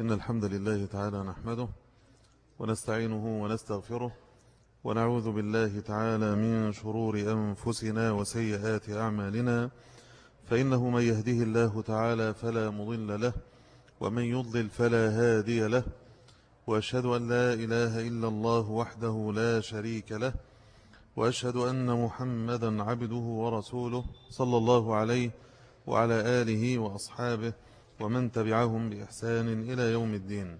إن الحمد لله تعالى نحمده ونستعينه ونستغفره ونعوذ بالله تعالى من شرور أنفسنا وسيئات أعمالنا فإنه من يهده الله تعالى فلا مضل له ومن يضلل فلا هادي له وأشهد أن لا إله إلا الله وحده لا شريك له وأشهد أن محمدا عبده ورسوله صلى الله عليه وعلى آله وأصحابه ومن تبعهم بإحسان إلى يوم الدين.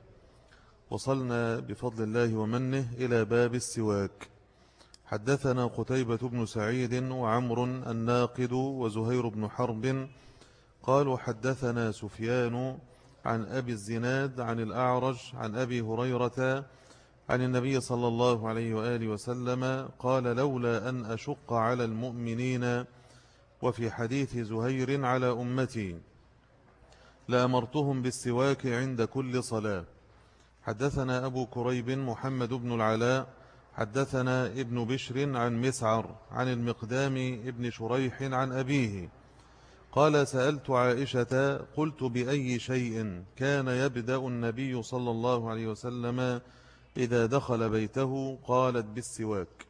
وصلنا بفضل الله ومنه إلى باب السواك. حدثنا قتيبة بن سعيد وعمر الناقد وزهير بن حرب. قالوا حدثنا سفيان عن أبي الزناد عن الأعرج عن أبي هريرة عن النبي صلى الله عليه وآله وسلم قال لولا أن أشق على المؤمنين. وفي حديث زهير على أمتي. لأمرتهم بالسواك عند كل صلاة. حدثنا أبو كريب محمد بن العلاء حدثنا ابن بشر عن مسعر عن المقدام ابن شريح عن أبيه. قال سألت عائشة قلت بأي شيء كان يبدأ النبي صلى الله عليه وسلم إذا دخل بيته؟ قالت بالسواك.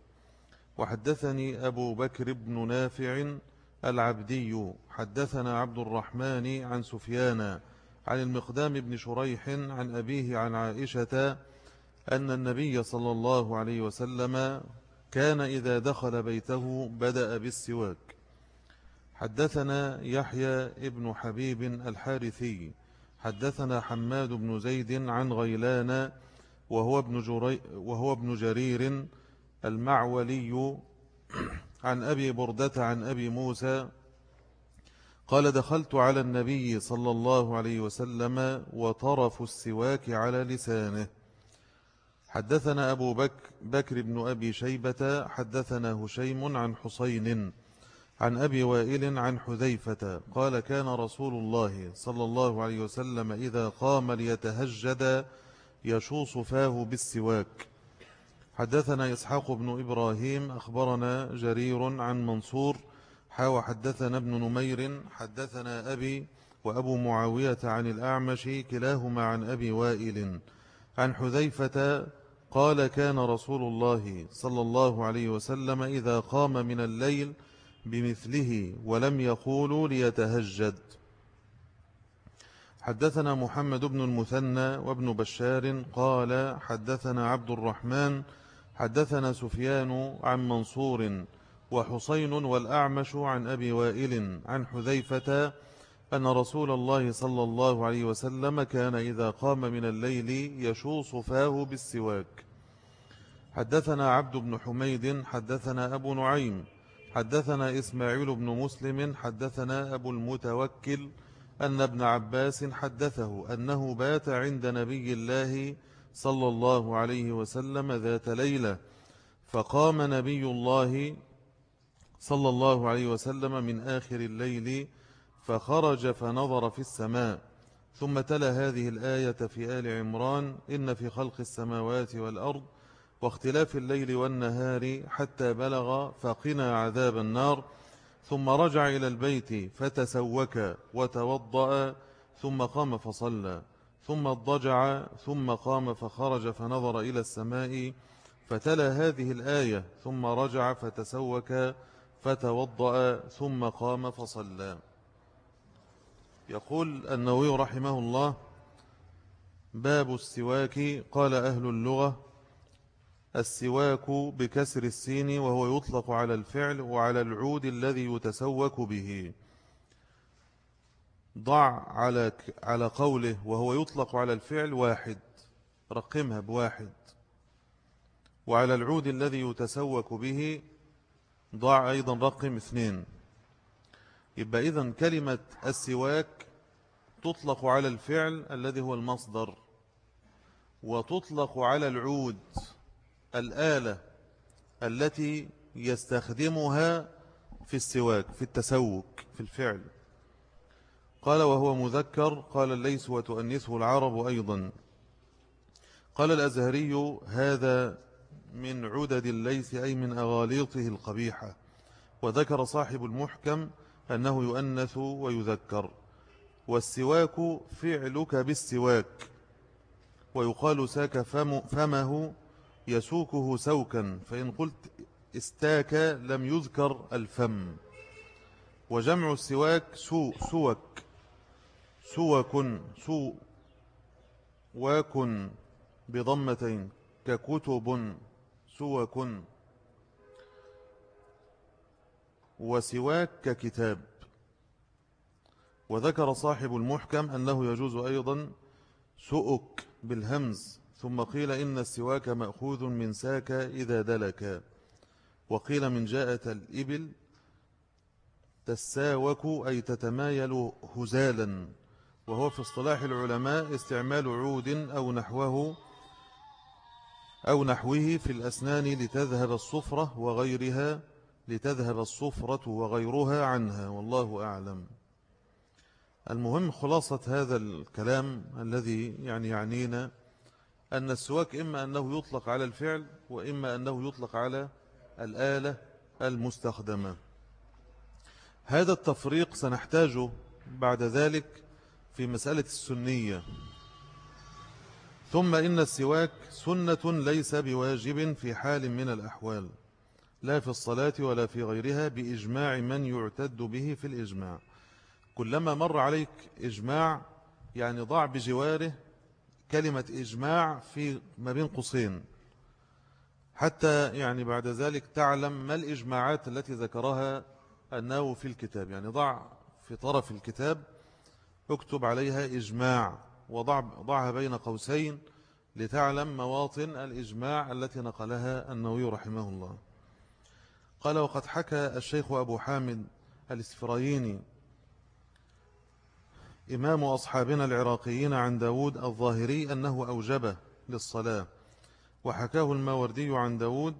وحدثني أبو بكر بن نافع العبدي حدثنا عبد الرحمن عن سفيان عن المقدام بن شريح عن أبيه عن عائشة أن النبي صلى الله عليه وسلم كان إذا دخل بيته بدأ بالسواك. حدثنا يحيى ابن حبيب الحارثي حدثنا حماد بن زيد عن غيلان وهو ابن, جري وهو ابن جرير المعولي عن أبي بردة عن أبي موسى قال دخلت على النبي صلى الله عليه وسلم وطرف السواك على لسانه. حدثنا أبو بكر, بكر بن أبي شيبة حدثنا هشيم عن حسين عن أبي وائل عن حذيفة. قال كان رسول الله صلى الله عليه وسلم إذا قام ليتهجد يشوص فاه بالسواك. حدثنا إسحاق بن إبراهيم أخبرنا جرير عن منصور حاو حدثنا ابن نمير حدثنا أبي وأبو معاوية عن الأعمش كلاهما عن أبي وائل. عن حذيفة قال كان رسول الله صلى الله عليه وسلم إذا قام من الليل بمثله ولم يقولوا ليتهجد. حدثنا محمد بن المثنى وابن بشار قال حدثنا عبد الرحمن حدثنا سفيان عن منصور وحسين والأعمش عن أبي وائل عن حذيفة أن رسول الله صلى الله عليه وسلم كان إذا قام من الليل يشوص فاه بالسواك. حدثنا عبد بن حميد حدثنا أبو نعيم حدثنا إسماعيل بن مسلم حدثنا أبو المتوكل أن ابن عباس حدثه أنه بات عند نبي الله صلى الله عليه وسلم ذات ليلة فقام نبي الله صلى الله عليه وسلم من آخر الليل فخرج فنظر في السماء. ثم تلا هذه الآية في آل عمران إن في خلق السماوات والأرض واختلاف الليل والنهار حتى بلغ فقنا عذاب النار. ثم رجع إلى البيت فتسوك وتوضأ ثم قام فصلى. ثم اضجع ثم قام فخرج فنظر إلى السماء فتلا هذه الآية ثم رجع فتسوك فتوضأ ثم قام فصلى. يقول النووي رحمه الله باب السواك. قال أهل اللغة السواك بكسر السين وهو يطلق على الفعل وعلى العود الذي يتسوك به. ضع على على قوله وهو يطلق على الفعل واحد. رقمها بواحد. وعلى العود الذي يتسوك به ضع أيضا رقم اثنين. يبقى إذن كلمة السواك تطلق على الفعل الذي هو المصدر وتطلق على العود الآلة التي يستخدمها في السواك في التسوك في الفعل. قال وهو مذكر قال الليس وتؤنثه العرب أيضا. قال الأزهري هذا من عدد الليس أي من أغاليطه القبيحة. وذكر صاحب المحكم أنه يؤنث ويذكر. والسواك فعلك بالسواك. ويقال ساك فم فمه يسوكه سوكا. فإن قلت استاك لم يذكر الفم. وجمع السواك سو سوك. سوك سو واك بضمتين ككتب سوك وسواك ككتاب. وذكر صاحب المحكم أنه يجوز أيضا سؤك بالهمز ثم قيل إن السواك مأخوذ من ساك إذا دلك. وقيل من جاءة الإبل تساوك أي تتمايل هزالا. وهو في اصطلاح العلماء استعمال عود أو نحوه أو نحوه في الأسنان لتذهب الصفرة وغيرها لتذهب الصفرة وغيرها عنها والله أعلم. المهم خلاصة هذا الكلام الذي يعني يعنينا أن السواك إما أنه يطلق على الفعل وإما أنه يطلق على الآلة المستخدمة. هذا التفريق سنحتاجه بعد ذلك في مسألة السنية. ثم إن السواك سنة ليس بواجب في حال من الأحوال لا في الصلاة ولا في غيرها بإجماع من يعتد به في الإجماع. كلما مر عليك إجماع يعني ضع بجواره كلمة إجماع في ما بين قوسين. حتى يعني بعد ذلك تعلم ما الإجماعات التي ذكرها الناو في الكتاب يعني ضع في طرف الكتاب اكتب عليها إجماع وضعها بين قوسين لتعلم مواطن الإجماع التي نقلها النووي رحمه الله. قال وقد حكى الشيخ أبو حامد الإسفرايني إمام أصحابنا العراقيين عن داود الظاهري أنه أوجبه للصلاة وحكاه الماوردي عن داود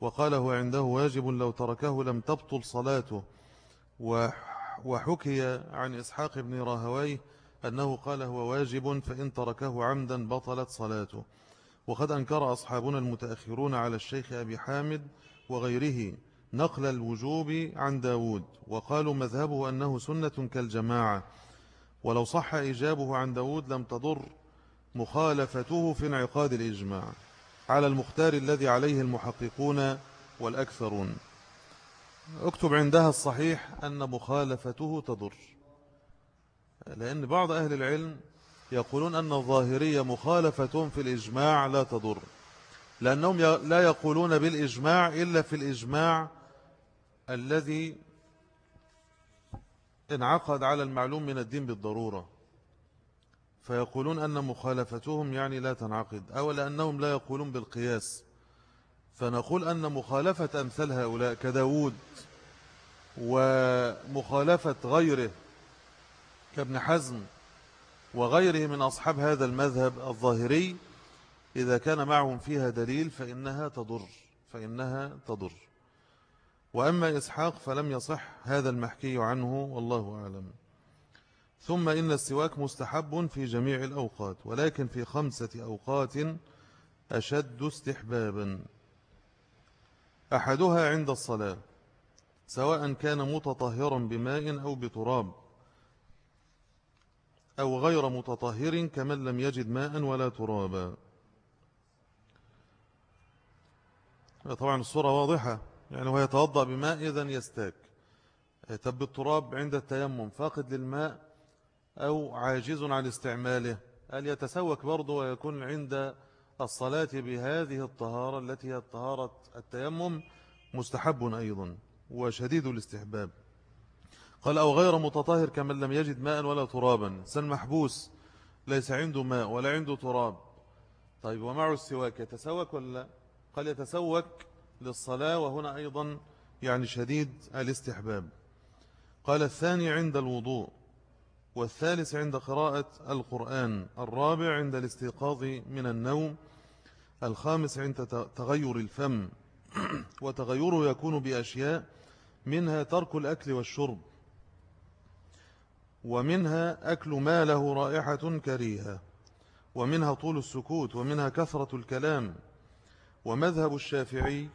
وقاله عنده واجب لو تركه لم تبطل صلاته وحكي عن إسحاق بن راهويه أنه قال هو واجب فإن تركه عمدا بطلت صلاته. وقد أنكر أصحابنا المتأخرون على الشيخ أبي حامد وغيره نقل الوجوب عن داود وقالوا مذهبه أنه سنة كالجماعة. ولو صح إجابه عن داود لم تضر مخالفته في انعقاد الإجماع. على المختار الذي عليه المحققون والأكثرون. اكتب عندها الصحيح أن مخالفته تضر لأن بعض أهل العلم يقولون أن الظاهرية مخالفتهم في الإجماع لا تضر لأنهم لا يقولون بالإجماع إلا في الإجماع الذي انعقد على المعلوم من الدين بالضرورة. فيقولون أن مخالفتهم يعني لا تنعقد أو لأنهم لا يقولون بالقياس. فنقول أن مخالفة أمثال هؤلاء كداود ومخالفة غيره كابن حزم وغيره من أصحاب هذا المذهب الظاهري إذا كان معهم فيها دليل فإنها تضر فإنها تضر. وأما إسحاق فلم يصح هذا المحكي عنه والله أعلم. ثم إن السواك مستحب في جميع الأوقات ولكن في خمسة أوقات أشد استحبابا. أحدها عند الصلاة سواء كان متطهرا بماء أو بتراب أو غير متطهر كمن لم يجد ماء ولا ترابا. طبعا الصورة واضحة يعني هو يتوضأ بماء إذن يستاك. طب بالتراب عند التيمم فاقد للماء أو عاجز عن استعماله. هل يتسوك برضه ويكون عند الصلاة بهذه الطهارة التي هي الطهارة التيمم مستحب أيضا وشديد الاستحباب. قال أو غير متطهر كمن لم يجد ماء ولا ترابا. سن محبوس ليس عنده ماء ولا عنده تراب. طيب ومعه السواك؟ يتسوك ولا قال يتسوك للصلاة وهنا أيضا يعني شديد الاستحباب. قال الثاني عند الوضوء. والثالث عند قراءة القرآن الرابع عند الاستيقاظ من النوم الخامس عند تغير الفم. وتغيره يكون بأشياء منها ترك الأكل والشرب. ومنها أكل ما له رائحة كريهة. ومنها طول السكوت ومنها كثرة الكلام. ومذهب الشافعي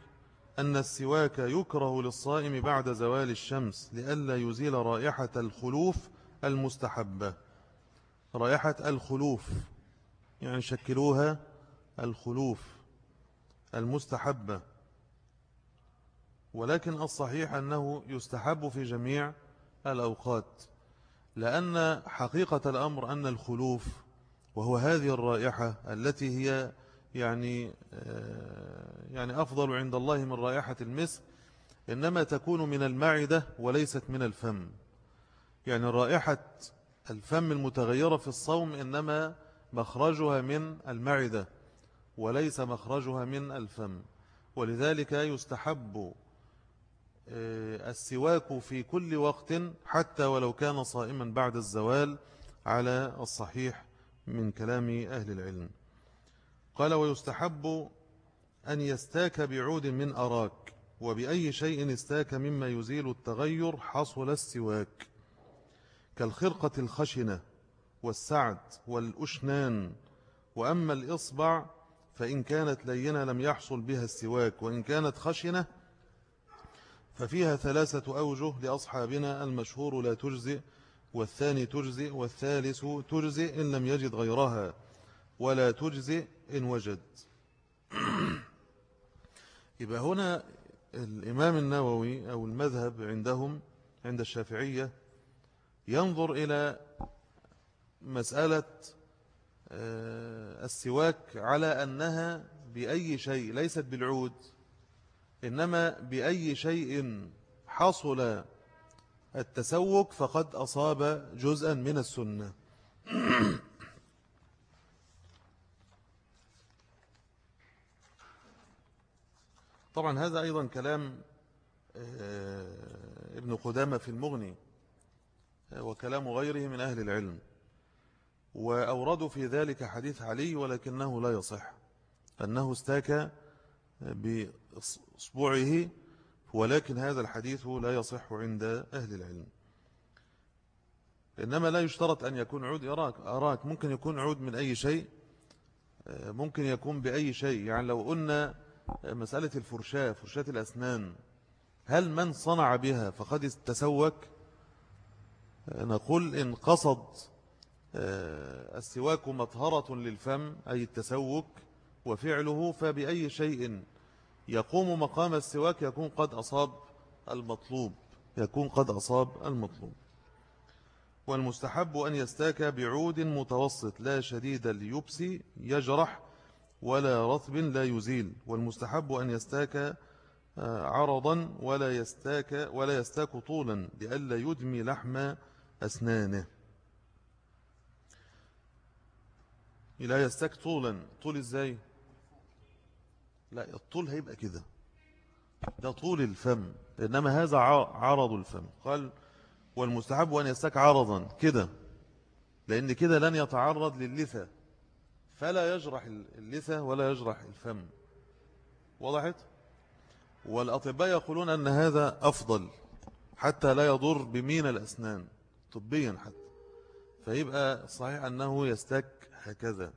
أن السواك يكره للصائم بعد زوال الشمس لئلا يزيل رائحة الخلوف المستحبة. رائحة الخلوف يعني شكلوها الخلوف المستحبة. ولكن الصحيح أنه يستحب في جميع الأوقات لأن حقيقة الأمر أن الخلوف وهو هذه الرائحة التي هي يعني آه، يعني أفضل عند الله من رائحة المسك إنما تكون من المعدة وليست من الفم. يعني رائحة الفم المتغيرة في الصوم إنما مخرجها من المعدة وليس مخرجها من الفم ولذلك يستحب آه، السواك في كل وقت حتى ولو كان صائما بعد الزوال على الصحيح من كلام أهل العلم. قال ويستحب أن يستاك بعود من أراك وبأي شيء استاك مما يزيل التغير حصل السواك. كالخرقة الخشنة والسعد والأشنان وأما الإصبع فإن كانت لينة لم يحصل بها السواك وإن كانت خشنة ففيها ثلاثة أوجه لأصحابنا المشهور لا تجزئ والثاني تجزئ والثالث تجزئ إن لم يجد غيرها ولا تجزئ إن وجد. يبقى هنا الإمام النووي أو المذهب عندهم عند الشافعية ينظر إلى مسألة آه، السواك على أنها بأي شيء ليست بالعود إنما بأي شيء حصل التسوك فقد أصاب جزءا من السنة. طبعا هذا أيضا كلام آه، ابن قدامة في المغني. وكلام غيره من أهل العلم وأوردوا في ذلك حديث علي ولكنه لا يصح أنه استاك بإصبعه ولكن هذا الحديث لا يصح عند أهل العلم. إنما لا يشترط أن يكون عود أراك, أراك ممكن يكون عود من أي شيء ممكن يكون بأي شيء يعني لو قلنا مسألة الفرشاة فرشاة الأسنان هل من صنع بها فقد تسوك؟ نقول إن قصد آه، السواك مطهرة للفم أي التسوك وفعله فبأي شيء يقوم مقام السواك يكون قد أصاب المطلوب يكون قد أصاب المطلوب. والمستحب أن يستاك بعود متوسط لا شديد اليبس يجرح ولا رطب لا يزيل. والمستحب أن يستاك آه، عرضا ولا يستاك ولا يستاك طولا لئلا يدمي لحم أسنانه. لا يستك طولا. طول إزاي؟ لا الطول هيبقى كده. ده طول الفم إنما هذا عرض الفم. قال والمستحب أن يستك عرضا. كده. لأن كده لن يتعرض للثة. فلا يجرح اللثة ولا يجرح الفم. وضحت؟ والأطباء يقولون أن هذا أفضل حتى لا يضر بمين الأسنان. طبيا حتى فيبقى صحيح أنه يستك هكذا.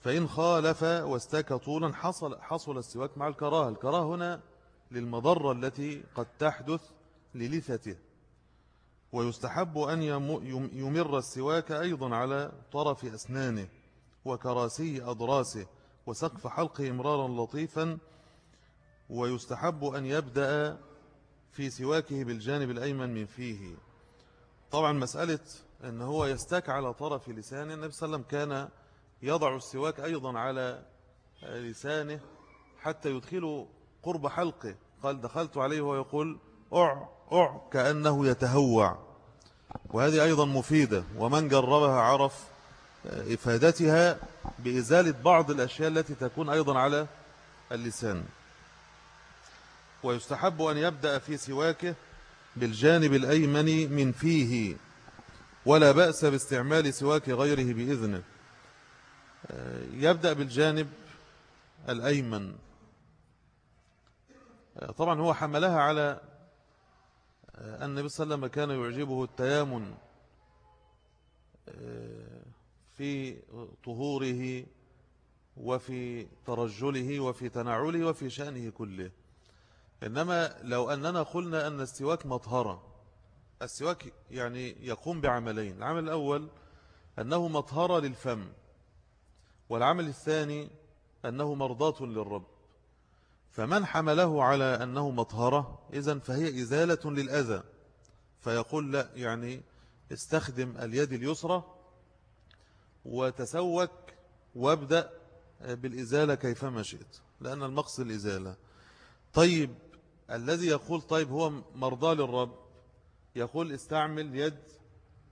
فإن خالف واستك طولا حصل, حصل السواك مع الكراهة. الكراهة هنا للمضرة التي قد تحدث للثته. ويستحب أن يمر السواك أيضا على طرف أسنانه وكراسي أضراسه وسقف حلقه إمرارا لطيفا. ويستحب أن يبدأ في سواكه بالجانب الأيمن من فيه. طبعا مسألة أن هو يستاك على طرف لسانه النبي صلى الله عليه وسلم كان يضع السواك أيضا على لسانه حتى يدخله قرب حلقه. قال دخلت عليه ويقول أع أع كأنه يتهوع. وهذه أيضا مفيدة. ومن جربها عرف إفادتها بإزالة بعض الأشياء التي تكون أيضا على اللسان. ويستحب أن يبدأ في سواكه بالجانب الأيمن من فيه ولا بأس باستعمال سواك غيره بإذنه. آه، يبدأ بالجانب الأيمن. آه، طبعا هو حملها على آه، النبي صلى الله عليه وسلم كان يعجبه التيامن في طهوره وفي ترجله وفي تنعله وفي شأنه كله. إنما لو أننا قلنا أن السواك مطهرة السواك يعني يقوم بعملين العمل الأول أنه مطهرة للفم والعمل الثاني أنه مرضاة للرب. فمن حمله على أنه مطهرة إذن فهي إزالة للأذى. فيقول لا يعني استخدم اليد اليسرى وتسوك وابدأ بالإزالة كيفما شئت لأن المقصد الإزالة. طيب الذي يقول طيب هو مرضى للرب يقول استعمل يد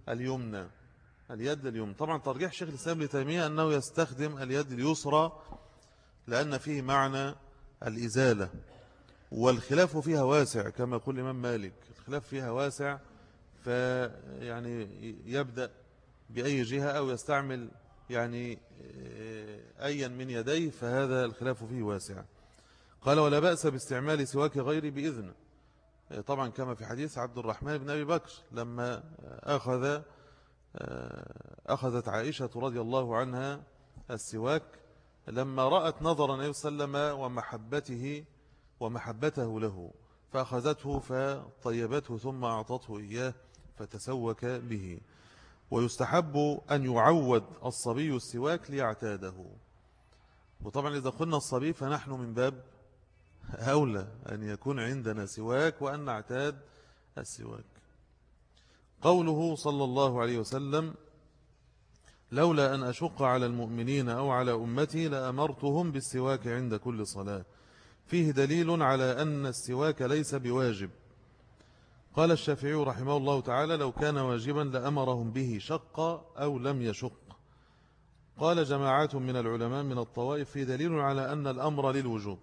اليمنى اليد اليمنى. طبعا ترجيح شيخ الإسلام لتيمية أنه يستخدم اليد اليسرى لأن فيه معنى الإزالة والخلاف فيها واسع كما يقول الإمام مالك. الخلاف فيها واسع فيعني يبدأ بأي جهة أو يستعمل يعني آه، أيا من يديه فهذا الخلاف فيه واسع. قال ولا بأس باستعمال سواك غيري بإذن. آه، طبعا كما في حديث عبد الرحمن بن أبي بكر لما أخذ آه، أخذت عائشة رضي الله عنها السواك لما رأت نظر النبي صلى الله عليه وسلم ومحبته ومحبته له فأخذته فطيبته ثم أعطته إياه فتسوك به. ويستحب أن يعود الصبي السواك ليعتاده. وطبعا إذا قلنا الصبي فنحن من باب أولى أن يكون عندنا سواك وأن نعتاد السواك. قوله صلى الله عليه وسلم لولا أن أشق على المؤمنين أو على أمتي لأمرتهم بالسواك عند كل صلاة. فيه دليل على أن السواك ليس بواجب. قال الشافعي رحمه الله تعالى لو كان واجبا لأمرهم به شق أو لم يشق. قال جماعات من العلماء من الطوائف في دليل على أن الأمر للوجوب.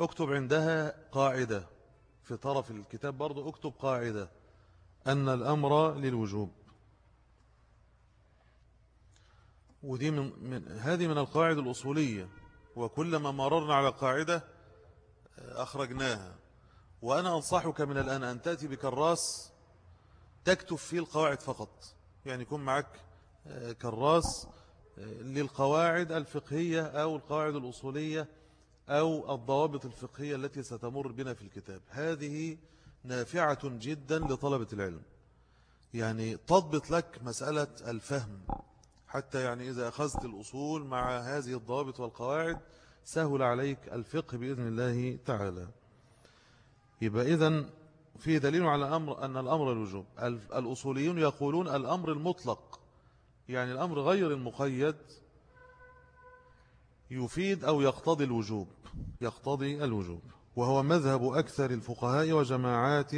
اكتب عندها قاعدة. في طرف الكتاب برضو اكتب قاعدة. أن الأمر للوجوب. ودي من, من هذه من القواعد الأصولية. وكلما مررنا على قاعدة أخرجناها. وأنا أنصحك من الآن أن تأتي بكراس تكتب فيه القواعد فقط. يعني يكون معك آه، كراس آه، للقواعد الفقهية أو القواعد الأصولية أو الضوابط الفقهية التي ستمر بنا في الكتاب. هذه نافعة جدا لطلبة العلم. يعني تضبط لك مسألة الفهم. حتى يعني إذا أخذت الأصول مع هذه الضوابط والقواعد سهل عليك الفقه بإذن الله تعالى. يبقى إذن في دليل على أمر أن الأمر الوجوب. الأصوليون يقولون الأمر المطلق يعني الأمر غير المقيد يفيد أو يقتضي الوجوب. يقتضي الوجوب. وهو مذهب أكثر الفقهاء وجماعات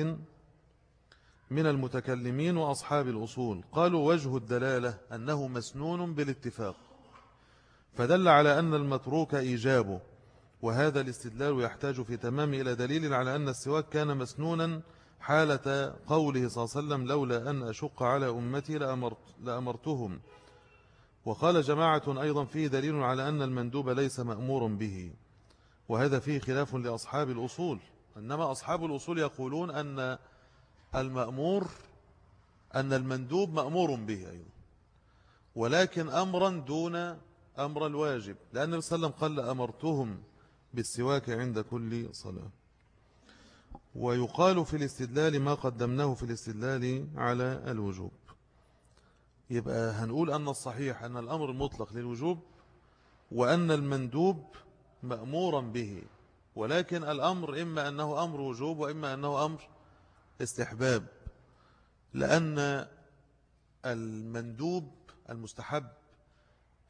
من المتكلمين وأصحاب الأصول. قالوا وجه الدلالة أنه مسنون بالاتفاق. فدل على أن المتروك إيجابه وهذا الاستدلال يحتاج في تمام إلى دليل على أن السواك كان مسنونا حالة قوله صلى الله عليه وسلم لولا أن أشق على أمتي لأمرت لأمرتهم. وقال جماعة أيضا فيه دليل على أن المندوب ليس مأمور به. وهذا فيه خلاف لأصحاب الأصول. إنما أصحاب الأصول يقولون أن المأمور أن المندوب مأمور به أيضا. ولكن أمرا دون أمر الواجب. لأن النبي صلى الله عليه وسلم قال أمرتهم بالسواك عند كل صلاة. ويقال في الاستدلال ما قدمناه في الاستدلال على الوجوب. يبقى هنقول أن الصحيح أن الأمر المطلق للوجوب وأن المندوب مأمورا به ولكن الأمر إما أنه أمر وجوب وإما أنه أمر استحباب لأن المندوب المستحب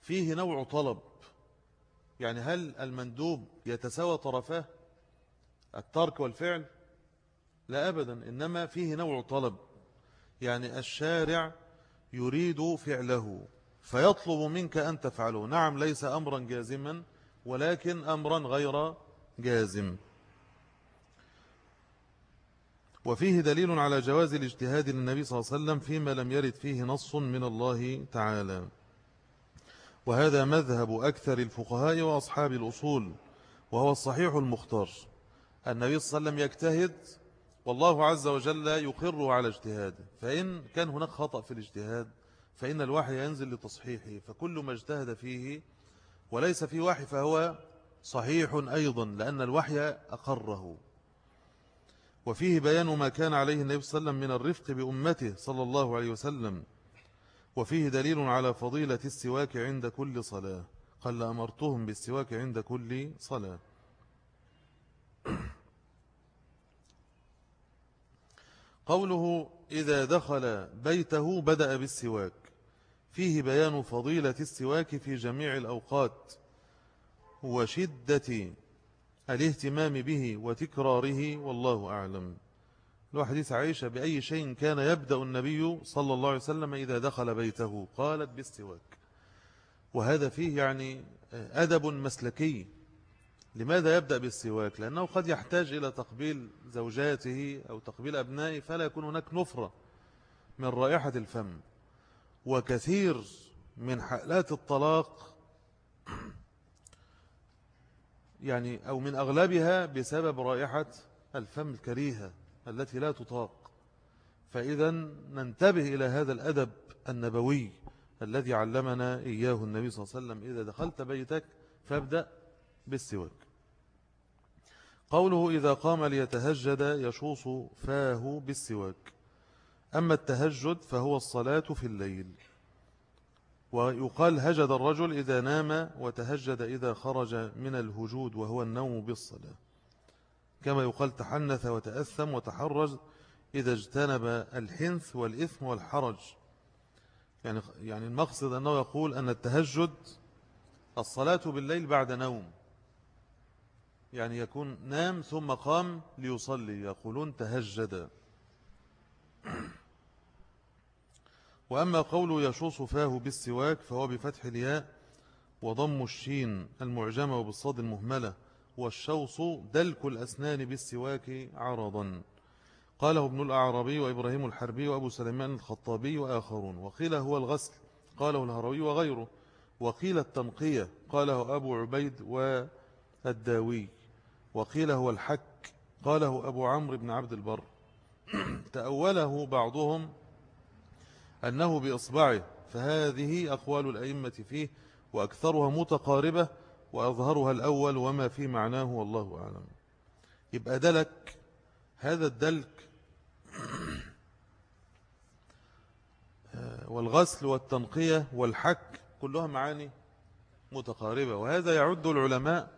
فيه نوع طلب يعني هل المندوب يتساوى طرفاه الترك والفعل؟ لا أبدا إنما فيه نوع طلب يعني الشارع يريد فعله فيطلب منك أن تفعله. نعم ليس أمرا جازما ولكن أمرا غير جازم. وفيه دليل على جواز الاجتهاد للنبي صلى الله عليه وسلم فيما لم يرد فيه نص من الله تعالى. وهذا مذهب أكثر الفقهاء وأصحاب الأصول وهو الصحيح المختار النبي صلى الله عليه وسلم يجتهد والله عز وجل يقر على اجتهاده فإن كان هناك خطأ في الاجتهاد فإن الوحي ينزل لتصحيحه فكل ما اجتهد فيه وليس في وحي فهو صحيح أيضا لأن الوحي أقره. وفيه بيان ما كان عليه النبي صلى الله عليه وسلم من الرفق بأمته صلى الله عليه وسلم. وفيه دليل على فضيلة السواك عند كل صلاة قال أمرتهم بالسواك عند كل صلاة. قوله إذا دخل بيته بدأ بالسواك. فيه بيان فضيلة السواك في جميع الأوقات وشدة الاهتمام به وتكراره والله أعلم. لو حديث عائشة بأي شيء كان يبدأ النبي صلى الله عليه وسلم إذا دخل بيته قالت بالسواك. وهذا فيه يعني أدب مسلكي. لماذا يبدأ بالسواك؟ لأنه قد يحتاج إلى تقبيل زوجاته أو تقبيل أبنائه فلا يكون هناك نفرة من رائحة الفم. وكثير من حالات الطلاق يعني أو من أغلبها بسبب رائحة الفم الكريهة التي لا تطاق. فإذا ننتبه إلى هذا الأدب النبوي الذي علمنا إياه النبي صلى الله عليه وسلم إذا دخلت بيتك فابدأ بالسواك. قوله إذا قام ليتهجد يشوص فاه بالسواك. أما التهجد فهو الصلاة في الليل. ويقال هجد الرجل إذا نام وتهجد إذا خرج من الهجود وهو النوم بالصلاة. كما يقال تحنث وتأثم وتحرج إذا اجتنب الحنث والإثم والحرج. يعني يعني المقصد أنه يقول أن التهجد الصلاة بالليل بعد نوم. يعني يكون نام ثم قام ليصلي. يقولون تهجد. وأما قول يشوص فاه بالسواك فهو بفتح الياء وضم الشين المعجمة وبالصاد المهملة والشوص دلك الأسنان بالسواك عرضا. قاله ابن الأعرابي وإبراهيم الحربي وأبو سليمان الخطابي وآخرون. وقيل هو الغسل قاله الهروي وغيره. وقيل التنقية قاله أبو عبيد والداوي. وقيل هو الحك قاله أبو عمرو بن عبد البر. تأوله بعضهم أنه بإصبعه فهذه أقوال الأئمة فيه وأكثرها متقاربة وأظهرها الأول وما في معناه والله أعلم. يبقى دلك هذا الدلك والغسل والتنقية والحك كلها معاني متقاربة. وهذا يعد العلماء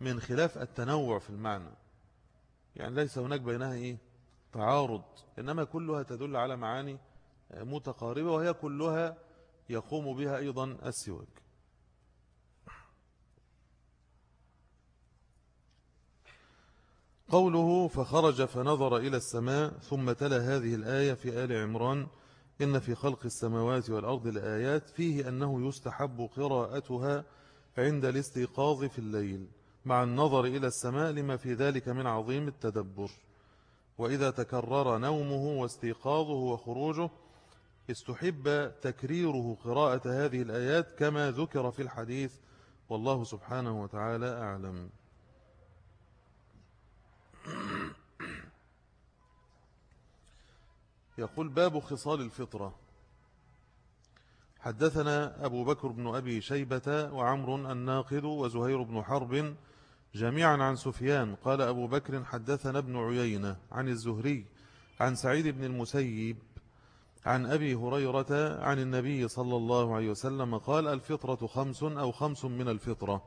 من خلاف التنوع في المعنى. يعني ليس هناك بينها إيه؟ تعارض. إنما كلها تدل على معاني متقاربة وهي كلها يقوم بها أيضا السواك. قوله فخرج فنظر إلى السماء ثم تلا هذه الآية في آل عمران إن في خلق السماوات والأرض لآيات فيه أنه يستحب قراءتها عند الاستيقاظ في الليل مع النظر إلى السماء لما في ذلك من عظيم التدبر. وإذا تكرر نومه واستيقاظه وخروجه استحب تكريره قراءة هذه الآيات كما ذكر في الحديث. والله سبحانه وتعالى أعلم. يقول باب خصال الفطرة. حدثنا أبو بكر بن أبي شيبة وعمر الناقد وزهير بن حرب جميعا عن سفيان. قال أبو بكر حدثنا ابن عيينة عن الزهري عن سعيد بن المسيب عن أبي هريرة عن النبي صلى الله عليه وسلم قال الفطرة خمس أو خمس من الفطرة.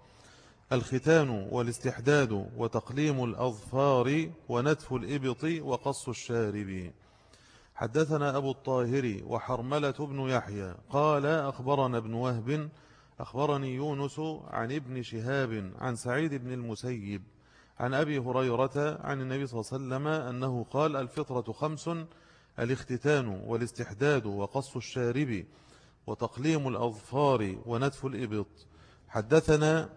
الختان والاستحداد وتقليم الأظفار ونتف الإبط وقص الشارب. حدثنا أبو الطاهر وحرملة بن يحيى قال أخبرنا ابن وهب أخبرني يونس عن ابن شهاب عن سعيد بن المسيب عن أبي هريرة عن النبي صلى الله عليه وسلم أنه قال الفطرة خمس الاختتان والاستحداد وقص الشارب وتقليم الأظفار ونتف الإبط. حدثنا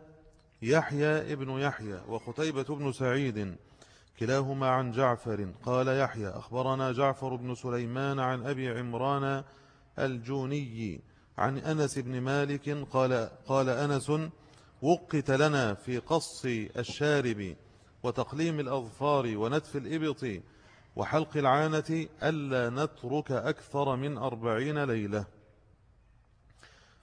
يحيى ابن يحيى وقتيبة بن سعيد كلاهما عن جعفر. قال يحيى أخبرنا جعفر بن سليمان عن أبي عمران الجوني عن أنس بن مالك قال, قال أنس وقت لنا في قص الشارب وتقليم الأظفار ونتف الإبط وحلق العانة ألا نترك أكثر من أربعين ليلة.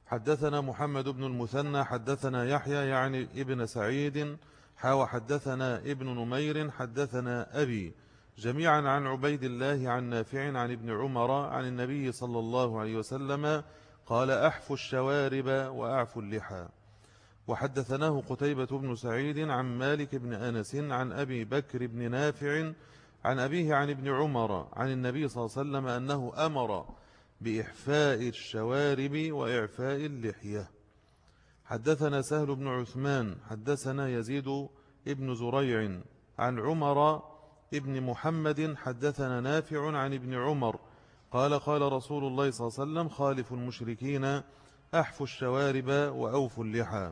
حدثنا محمد بن المثنى حدثنا يحيى يعني ابن سعيد حاو حدثنا ابن نمير حدثنا أبي. جميعا عن عبيد الله عن نافع عن ابن عمر عن النبي صلى الله عليه وسلم قال أحف الشوارب وأعف اللحى. وحدثناه قتيبة بن سعيد عن مالك بن أنس عن أبي بكر بن نافع عن أبيه عن ابن عمر عن النبي صلى الله عليه وسلم أنه أمر بإحفاء الشوارب وإعفاء اللحية. حدثنا سهل بن عثمان حدثنا يزيد ابن زريع عن عمر ابن محمد حدثنا نافع عن ابن عمر قال قال رسول الله صلى الله عليه وسلم خالف المشركين أحفوا الشوارب وأوفوا اللحى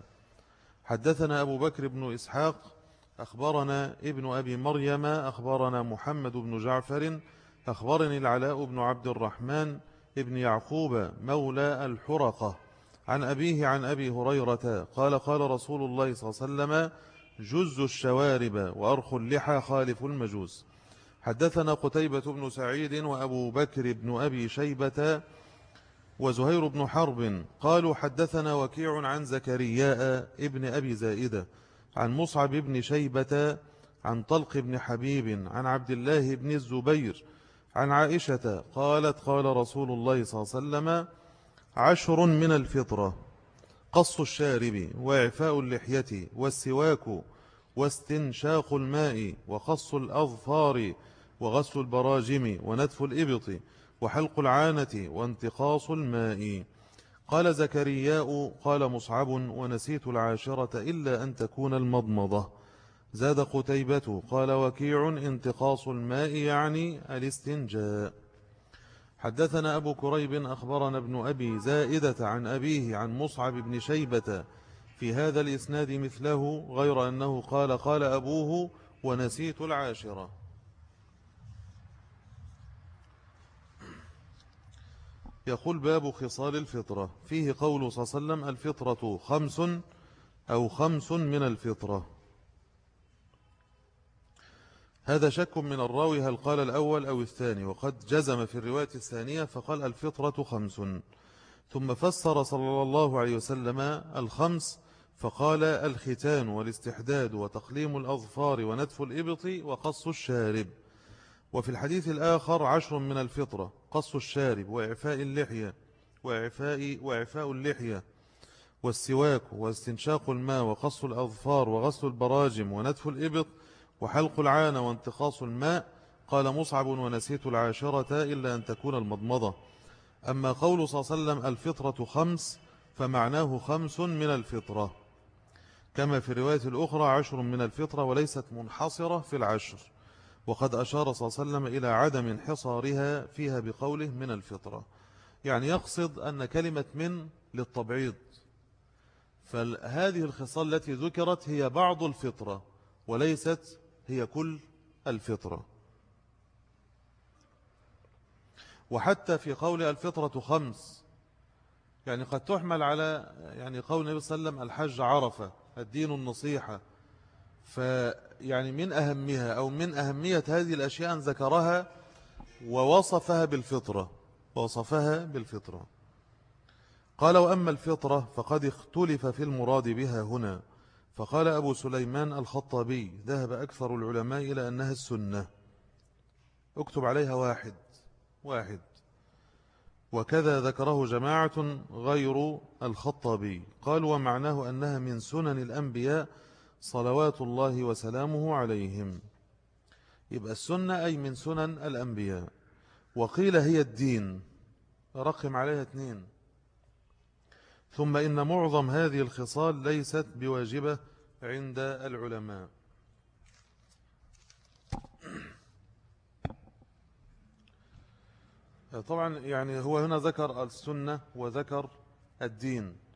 حدثنا أبو بكر بن إسحاق أخبرنا ابن أبي مريم أخبرنا محمد بن جعفر أخبرني العلاء بن عبد الرحمن ابن يعقوب مولى الحرقة. عن أبيه عن أبي هريرة قال قال رسول الله صلى الله عليه وسلم جز الشوارب وأرخ اللحى خالف المجوز حدثنا قتيبة بن سعيد وأبو بكر بن أبي شيبة وزهير بن حرب قالوا حدثنا وكيع عن زكرياء ابن أبي زائدة. عن مصعب بن شيبة عن طلق بن حبيب عن عبد الله بن الزبير عن عائشة قالت قال رسول الله صلى الله عليه وسلم عشر من الفطرة قص الشارب وإعفاء اللحية والسواك واستنشاق الماء وقص الأظفار وغسل البراجم ونتف الإبط وحلق العانة وانتقاص الماء. قال زكرياء قال مصعب ونسيت العاشرة إلا أن تكون المضمضة. زاد قتيبة قال وكيع انتقاص الماء يعني الاستنجاء. حدثنا أبو كريب أخبرنا ابن أبي زائدة عن أبيه عن مصعب بن شيبة في هذا الإسناد مثله غير أنه قال قال أبوه ونسيت العاشرة. يقول باب خصال الفطرة. فيه قول صلى الله عليه وسلم الفطرة خمس أو خمس من الفطرة. هذا شك من الراوي هل قال الأول أو الثاني وقد جزم في الرواية الثانية فقال الفطرة خمس. ثم فسر صلى الله عليه وسلم الخمس فقال الختان والاستحداد وتقليم الأظفار ونتف الإبط وقص الشارب. وفي الحديث الآخر عشر من الفطرة قص الشارب وإعفاء اللحية وإعفاء, وإعفاء اللحية والسواك واستنشاق الماء وقص الأظفار وغسل البراجم ونتف الإبط وحلق العانة وانتقاص الماء. قال مصعب ونسيت العاشرة إلا أن تكون المضمضة. أما قول صلى الله عليه وسلم الفطرة خمس فمعناه خمس من الفطرة. كما في الرواية الأخرى عشر من الفطرة وليست منحصرة في العشر. وقد أشار صلى الله عليه وسلم إلى عدم انحصارها فيها بقوله من الفطرة. يعني يقصد أن كلمة من للتبعيض. فهذه الخصال التي ذكرت هي بعض الفطرة وليست هي كل الفطرة. وحتى في قول الفطرة خمس. يعني قد تحمل على يعني قول النبي صلى الله عليه وسلم الحج عرفة الدين النصيحة. فيعني من أهمها أو من أهمية هذه الأشياء أن ذكرها ووصفها بالفطرة. وصفها بالفطرة. قال وأما الفطرة فقد اختلف في المراد بها هنا. فقال أبو سليمان الخطابي ذهب أكثر العلماء إلى أنها السنة. اكتب عليها واحد. واحد. وكذا ذكره جماعة غير الخطابي. قال ومعناه أنها من سنن الأنبياء صلوات الله وسلامه عليهم. يبقى السنة أي من سنن الأنبياء. وقيل هي الدين. رقم عليها اثنين ثم إن معظم هذه الخصال ليست بواجبة عند العلماء. طبعا يعني هو هنا ذكر السنة وذكر الدين.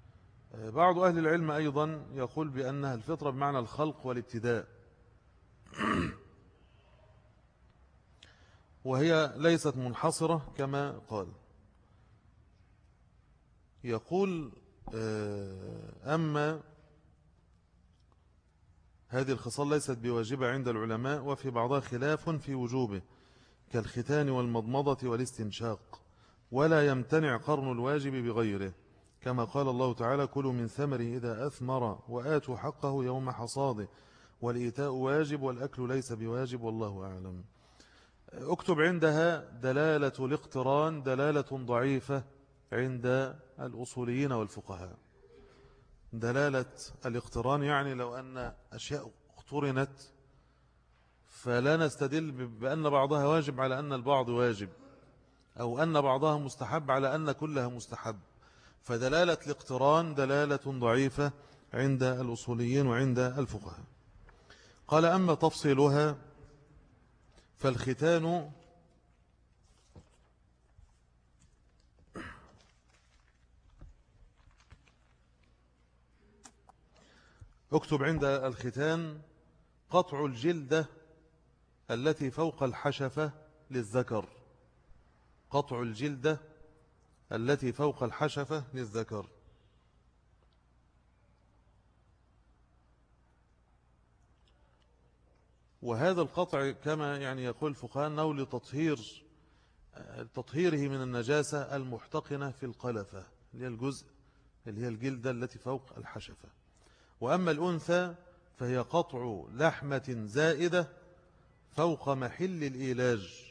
بعض أهل العلم أيضا يقول بأنها الفطرة بمعنى الخلق والابتداء. وهي ليست منحصرة كما قال. يقول آه، أما هذه الخصال ليست بواجبة عند العلماء وفي بعضها خلاف في وجوبه كالختان والمضمضة والاستنشاق ولا يمتنع قرن الواجب بغيره. كما قال الله تعالى كلوا من ثمره إذا أثمر وآتوا حقه يوم حصاده والإيتاء واجب والأكل ليس بواجب والله أعلم. اكتب عندها دلالة الاقتران دلالة ضعيفة عند الأصوليين والفقهاء. دلالة الاقتران يعني لو أن أشياء اقترنت فلا نستدل بأن بعضها واجب على أن البعض واجب أو أن بعضها مستحب على أن كلها مستحب. فدلالة الاقتران دلالة ضعيفة عند الأصوليين وعند الفقهاء. قال أما تفصيلها فالختان اكتب عند الختان قطع الجلدة التي فوق الحشفة للذكر. قطع الجلدة التي فوق الحشفة للذكر. وهذا القطع كما يعني يقول فقهاء أنه لتطهير تطهيره من النجاسة المحتقنة في القلفة اللي هي الجزء اللي هي الجلدة التي فوق الحشفة. وأما الأنثى فهي قطع لحمة زائدة فوق محل الإيلاج.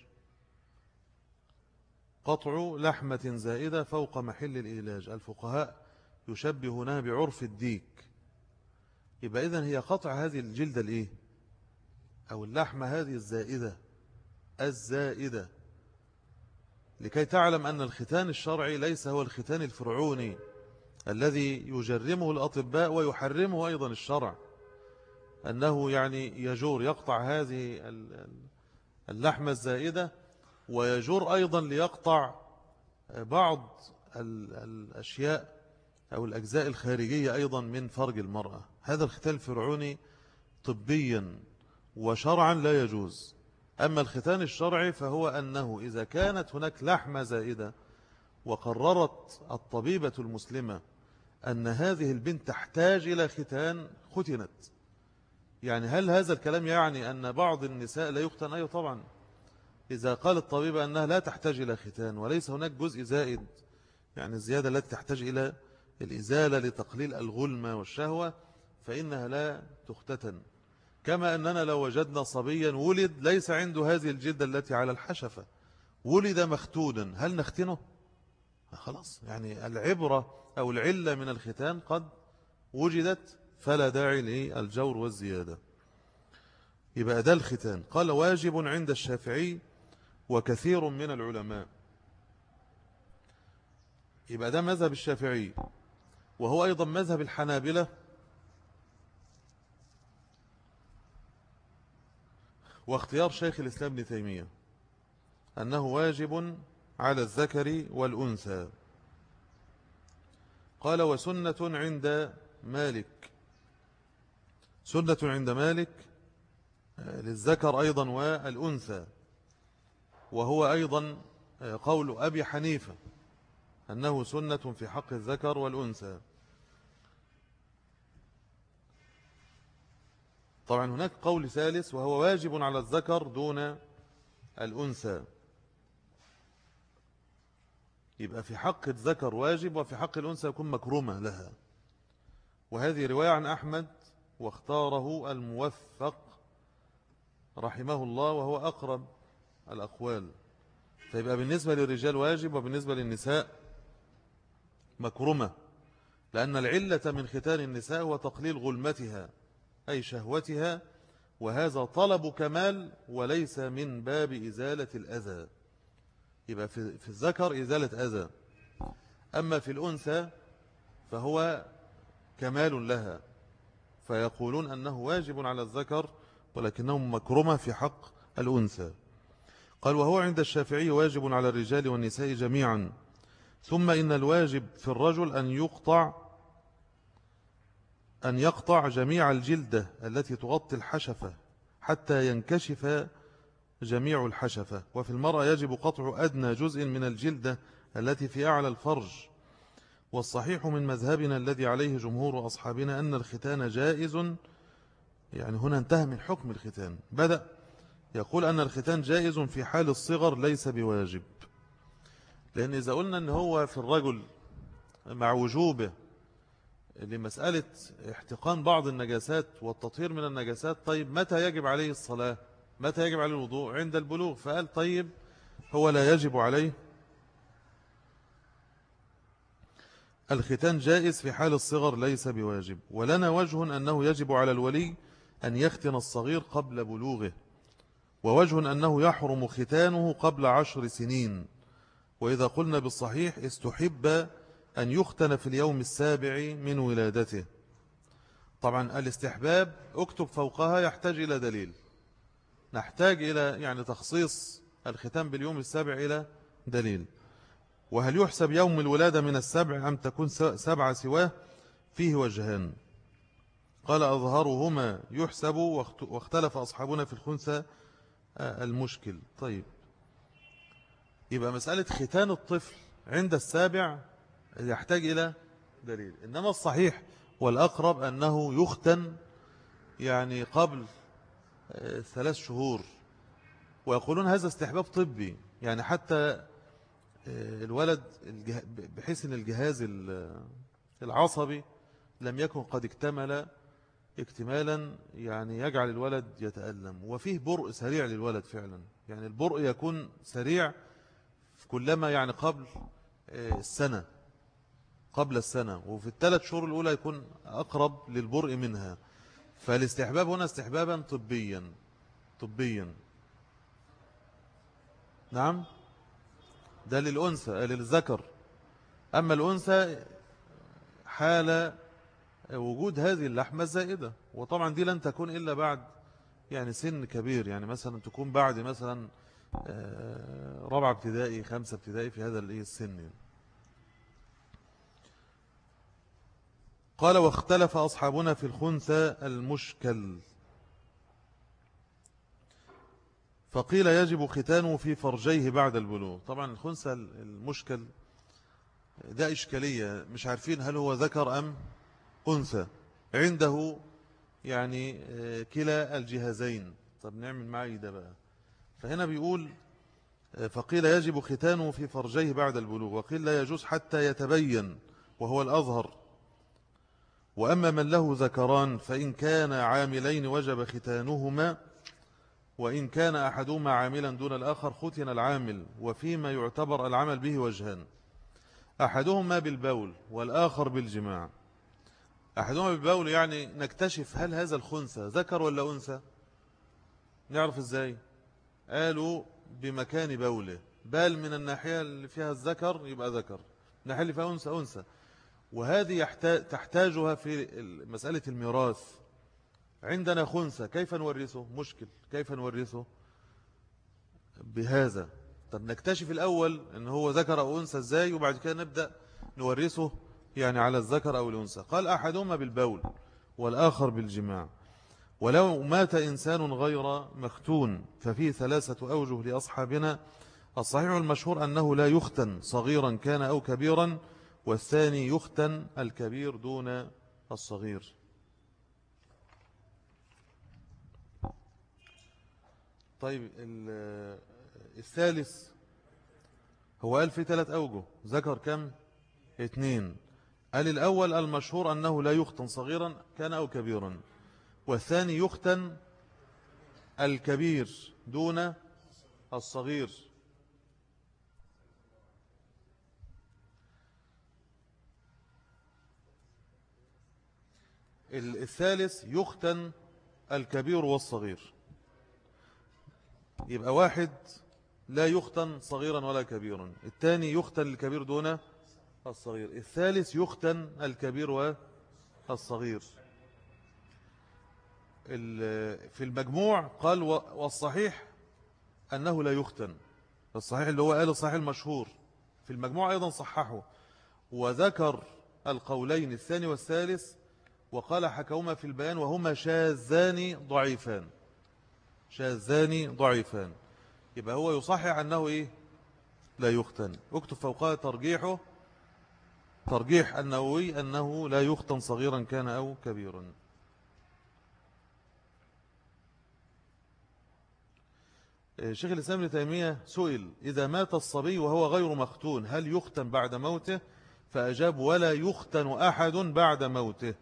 قطع لحمة زائدة فوق محل الإيلاج. الفقهاء يشبهونها بعرف الديك. يبقى إذن هي قطع هذه الجلدة الإيه؟ أو اللحمة هذه الزائدة. الزائدة. لكي تعلم أن الختان الشرعي ليس هو الختان الفرعوني الذي يجرمه الأطباء ويحرمه أيضا الشرع. أنه يعني يجور يقطع هذه اللحمة الزائدة ويجور أيضا ليقطع بعض الأشياء أو الأجزاء الخارجية أيضا من فرج المرأة. هذا الختان الفرعوني طبيا وشرعا لا يجوز. أما الختان الشرعي فهو أنه إذا كانت هناك لحمة زائدة وقررت الطبيبة المسلمة أن هذه البنت تحتاج إلى ختان ختنت. يعني هل هذا الكلام يعني أن بعض النساء لا يختن أيوة طبعا. إذا قال الطبيب أنها لا تحتاج إلى ختان وليس هناك جزء زائد يعني الزيادة التي تحتاج إلى الإزالة لتقليل الغلمة والشهوة فإنها لا تختتن. كما أننا لو وجدنا صبيا ولد ليس عنده هذه الجلدة التي على الحشفة. ولد مختونا هل نختنه؟ خلاص يعني العبرة أو العلة من الختان قد وجدت فلا داعي للجور والزيادة. يبقى ده الختان. قال واجب عند الشافعي وكثير من العلماء. يبقى ده مذهب الشافعي وهو أيضا مذهب الحنابلة. واختيار شيخ الإسلام ابن تيمية أنه واجب على الذكر والأنثى. قال وسنة عند مالك. سنة عند مالك آه، للذكر أيضا والأنثى. وهو أيضا آه، قول أبي حنيفة أنه سنة في حق الذكر والأنثى. طبعا هناك قول ثالث وهو واجب على الذكر دون الأنثى. يبقى في حق الذكر واجب وفي حق الأنثى يكون مكرمة لها. وهذه رواية عن أحمد واختاره الموفق رحمه الله وهو أقرب الأقوال. فيبقى بالنسبة للرجال واجب وبالنسبة للنساء مكرمة لأن العلة من ختان النساء هو تقليل غلمتها أي شهوتها وهذا طلب كمال وليس من باب إزالة الأذى. يبقى في, الذكر إزالة أذى. أما في الأنثى فهو كمال لها. فيقولون أنه واجب على الذكر ولكنه مكرمة في حق الأنثى. قال وهو عند الشافعي واجب على الرجال والنساء جميعا. ثم إن الواجب في الرجل أن يقطع أن يقطع جميع الجلدة التي تغطي الحشفة حتى ينكشف جميع الحشفة. وفي المرأة يجب قطع أدنى جزء من الجلدة التي في أعلى الفرج. والصحيح من مذهبنا الذي عليه جمهور أصحابنا أن الختان جائز يعني هنا انتهى من حكم الختان. بدأ يقول أن الختان جائز في حال الصغر ليس بواجب. لأن إذا قلنا أن هو في الرجل مع وجوبه لمسألة احتقان بعض النجاسات والتطهير من النجاسات طيب متى يجب عليه الصلاة؟ متى يجب عليه الوضوء؟ عند البلوغ. فقال طيب هو لا يجب عليه. الختان جائز في حال الصغر ليس بواجب. ولنا وجه أنه يجب على الولي أن يختن الصغير قبل بلوغه. ووجه أنه يحرم ختانه قبل عشر سنين. وإذا قلنا بالصحيح استحب أن يختن في اليوم السابع من ولادته. طبعا الاستحباب اكتب فوقها يحتاج إلى دليل. نحتاج إلى يعني تخصيص الختام باليوم السابع إلى دليل. وهل يحسب يوم الولادة من السبع أم تكون سبعة سواه؟ فيه وجهان. قال أظهرهما يحسب واختلف أصحابنا في الخنثى المشكل. طيب. يبقى مسألة ختان الطفل عند السابع يحتاج إلى دليل. إنما الصحيح والأقرب أنه يختن يعني قبل آه، ثلاث شهور. ويقولون هذا استحباب طبي. يعني حتى آه، الولد بحيث أن الجهاز العصبي لم يكن قد اكتمل اكتمالا يعني يجعل الولد يتألم وفيه برء سريع للولد فعلا. يعني البرء يكون سريع كلما يعني قبل آه، السنة قبل السنة وفي الثلاث شهور الأولى يكون أقرب للبرء منها. فالاستحباب هنا استحبابا طبيا طبيا. نعم؟ ده للأنثى للذكر. أما الأنثى حال وجود هذه اللحمة الزائدة وطبعا دي لن تكون إلا بعد يعني سن كبير. يعني مثلا تكون بعد مثلا آه، رابعة ابتدائي خمسة ابتدائي في هذا السن قال واختلف أصحابنا في الخنثى المشكل. فقيل يجب ختانه في فرجيه بعد البلوغ. طبعا الخنثى المشكل ده إشكالية. مش عارفين هل هو ذكر أم أنثى. عنده يعني آه، كلا الجهازين. طب نعمل معي ده بقى. فهنا بيقول آه، فقيل يجب ختانه في فرجيه بعد البلوغ وقيل لا يجوز حتى يتبين وهو الأظهر. وأما من له ذكران فإن كان عاملين وجب ختانهما وإن كان أحدهما عاملا دون الآخر ختن العامل وفيما يعتبر العمل به وجهان. أحدهما بالبول والآخر بالجماع. أحدهما بالبول يعني نكتشف هل هذا الخنثى ذكر ولا أنثى؟ نعرف إزاي؟ قالوا بمكان بوله. بال من الناحية اللي فيها الذكر يبقى ذكر. الناحية اللي فيها أنثى أنثى. وهذه تحتاجها في مسألة الميراث. عندنا خنثى كيف نورثه؟ مشكل. كيف نورثه؟ بهذا. طب نكتشف الأول أن هو ذكر أو أنثى إزاي وبعد كده نبدأ نورثه يعني على الذكر أو الأنثى. قال أحدهما بالبول والآخر بالجماع. ولو مات إنسان غير مختون ففيه ثلاثة أوجه لأصحابنا الصحيح المشهور أنه لا يختن صغيرا كان أو كبيرا والثاني يختن الكبير دون الصغير. طيب الثالث هو قال في ثلاث أوجه. ذكر كم؟ اثنين. قال الأول المشهور أنه لا يختن صغيرا كان أو كبيرا. والثاني يختن الكبير دون الصغير. الثالث يختن الكبير والصغير. يبقى واحد لا يختن صغيرا ولا كبيرا. الثاني يختن الكبير دون الصغير. الثالث يختن الكبير والصغير. في المجموع قال والصحيح أنه لا يختن. الصحيح اللي هو قال الصحيح المشهور. في المجموع أيضا صححه. وذكر القولين الثاني والثالث وقال حكوما في البيان وهما شاذان ضعيفان. شاذان ضعيفان. يبقى هو يصحح أنه إيه؟ لا يختن. اكتب فوقها ترجيحه. ترجيح النووي أنه لا يختن صغيرا كان أو كبيرا. شيخ الإسلام لتيمية سئل إذا مات الصبي وهو غير مختون هل يختن بعد موته؟ فأجاب ولا يختن أحد بعد موته.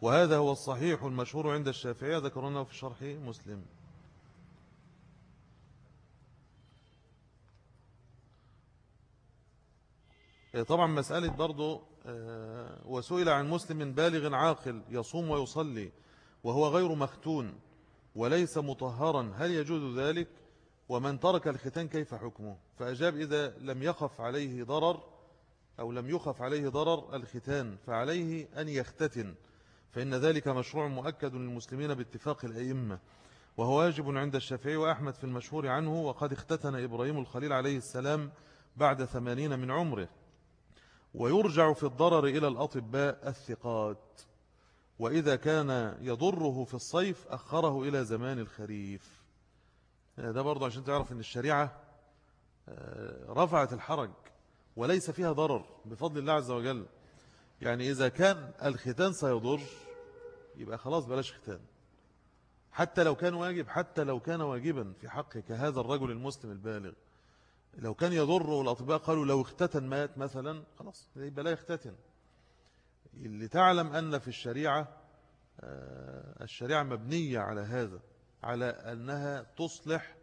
وهذا هو الصحيح المشهور عند الشافعية ذكرونه في شرح مسلم. طبعا مسألة برضو آه، وسئل عن مسلم بالغ عاقل يصوم ويصلي وهو غير مختون وليس مطهرا هل يجوز ذلك؟ ومن ترك الختان كيف حكمه؟ فأجاب إذا لم يخف عليه ضرر أو لم يخف عليه ضرر الختان فعليه أن يختتن. فإن ذلك مشروع مؤكد للمسلمين باتفاق الأئمة. وهو واجب عند الشافعي وأحمد في المشهور عنه وقد اختتن إبراهيم الخليل عليه السلام بعد ثمانين من عمره. ويرجع في الضرر إلى الأطباء الثقات. وإذا كان يضره في الصيف أخره إلى زمان الخريف. ده برضو عشان تعرف أن الشريعة آه، رفعت الحرج وليس فيها ضرر بفضل الله عز وجل. يعني إذا كان الختان سيضر يبقى خلاص بلاش ختان. حتى لو كان واجب حتى لو كان واجبا في حقك هذا الرجل المسلم البالغ. لو كان يضر الأطباء قالوا لو اختتن مات مثلا خلاص يبقى لا يختتن. اللي تعلم أن في الشريعة آه، الشريعة مبنية على هذا على أنها تصلح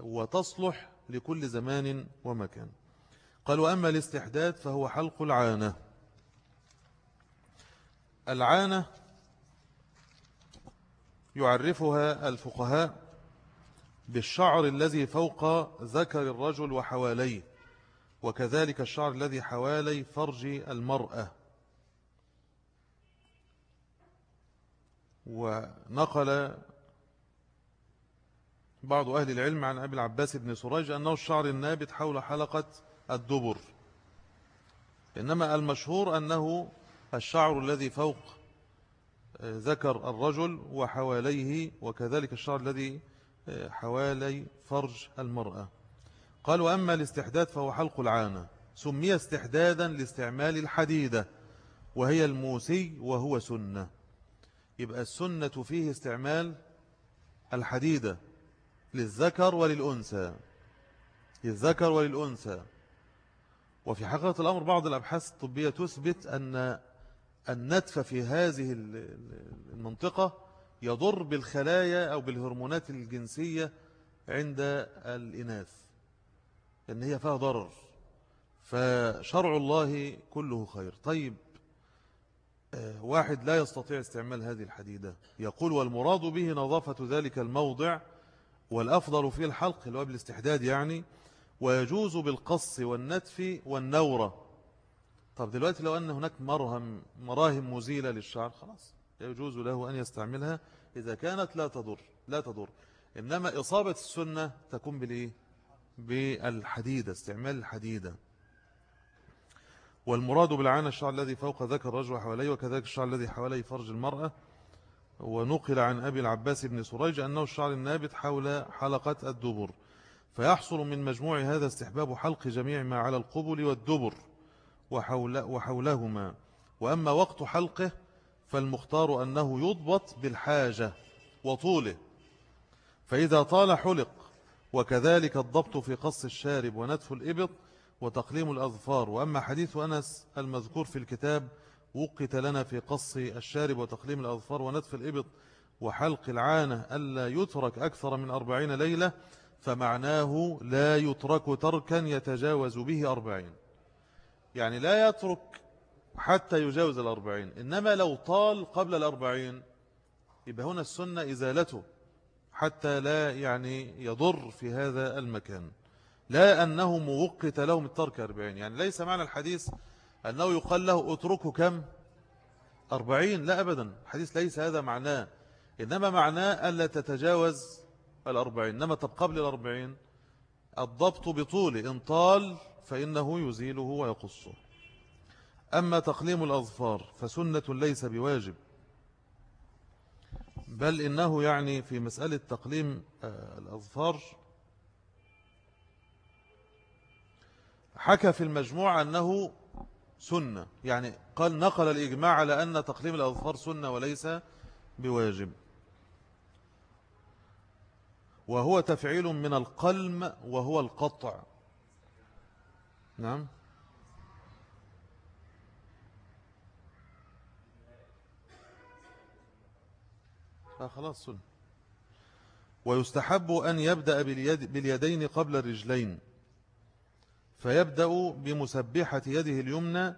وتصلح لكل زمان ومكان. قال وأما الاستحداد فهو حلق العانة. العانة يعرفها الفقهاء بالشعر الذي فوق ذكر الرجل وحواليه وكذلك الشعر الذي حوالي فرج المرأة. ونقل بعض أهل العلم عن أبي العباس بن سراج أنه الشعر النابت حول حلقة الدبر. إنما المشهور أنه الشعر الذي فوق ذكر الرجل وحواليه وكذلك الشعر الذي حوالي فرج المرأة. قال وأما الاستحداد فهو حلق العانة. سمي استحدادا لاستعمال الحديدة. وهي الموسي وهو سنة. يبقى السنة فيه استعمال الحديدة للذكر وللأنثى. للذكر وللأنثى. وفي حقيقة الأمر بعض الأبحاث الطبية تثبت أن النتف في هذه المنطقة يضر بالخلايا أو بالهرمونات الجنسية عند الإناث لأن هي فيها ضرر فشرع الله كله خير. طيب آه، واحد لا يستطيع استعمال هذه الحديدة يقول والمراد به نظافة ذلك الموضع والأفضل فيه الحلق اللي هو بالاستحداد يعني ويجوز بالقص والنتف والنورة. طب دلوقتي لو أن هناك مرهم مراهم مزيلة للشعر خلاص. يجوز له أن يستعملها إذا كانت لا تضر لا تضر. إنما إصابة السنة تكون بالإيه بالحديدة استعمال الحديدة. والمراد بالعانة الشعر الذي فوق ذكر الرجل حواليه وكذلك الشعر الذي حواليه فرج المرأة. ونقل عن أبي العباس بن سريج أنه الشعر النابت حول حلقة الدبر. فيحصل من مجموع هذا استحباب حلق جميع ما على القبل والدبر وحول وحولهما. وأما وقت حلقه فالمختار أنه يضبط بالحاجة وطوله. فإذا طال حلق وكذلك الضبط في قص الشارب ونتف الإبط وتقليم الأظفار. وأما حديث أنس المذكور في الكتاب وقت لنا في قص الشارب وتقليم الأظفار ونتف الإبط وحلق العانة ألا يترك أكثر من أربعين ليلة فمعناه لا يترك تركا يتجاوز به أربعين. يعني لا يترك حتى يجاوز الأربعين. إنما لو طال قبل الأربعين يبقى هنا السنة إزالته حتى لا يعني يضر في هذا المكان. لا أنه موقت لهم الترك أربعين. يعني ليس معنى الحديث أنه يقال له اتركه كم؟ أربعين. لا أبدا. الحديث ليس هذا معناه. إنما معناه ألا تتجاوز الأربعين. إنما طب قبل الأربعين الضبط بطول إن طال فإنه يزيله ويقصه. أما تقليم الأظفار فسنة ليس بواجب بل إنه يعني في مسألة تقليم آه، الأظفار. حكى في المجموع أنه سنة يعني قال نقل الإجماع على أن تقليم الأظفار سنة وليس بواجب. وهو تفعيل من القلم وهو القطع. نعم. خلاص سنة ويستحب أن يبدأ باليد باليدين قبل الرجلين. فيبدأ بمسبحة يده اليمنى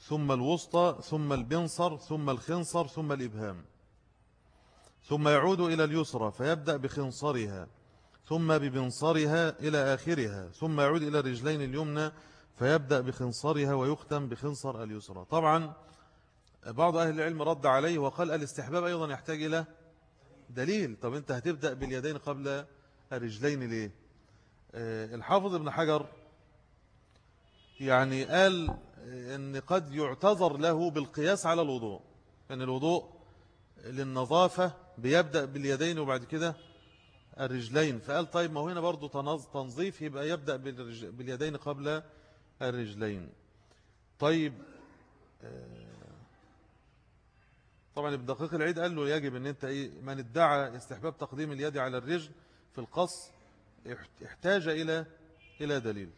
ثم الوسطى ثم البنصر ثم الخنصر ثم الإبهام. ثم يعود إلى اليسرى فيبدأ بخنصرها ثم ببنصرها إلى آخرها ثم يعود إلى الرجلين اليمنى فيبدأ بخنصرها ويختم بخنصر اليسرى. طبعا بعض أهل العلم رد عليه وقال الاستحباب أيضا يحتاج إلى دليل. طب أنت هتبدأ باليدين قبل الرجلين ليه؟ آه، الحافظ ابن حجر يعني قال أن قد يعتذر له بالقياس على الوضوء. أن الوضوء للنظافة بيبدأ باليدين وبعد كده الرجلين. فقال طيب ما هو هنا برضو تنظيف يبقى يبدأ باليدين قبل الرجلين. طيب آه، طبعا ابن دقيق العيد قال له يجب إن أنت إيه من ادعى استحباب تقديم اليد على الرجل في القص احتاج إلى إلى دليل.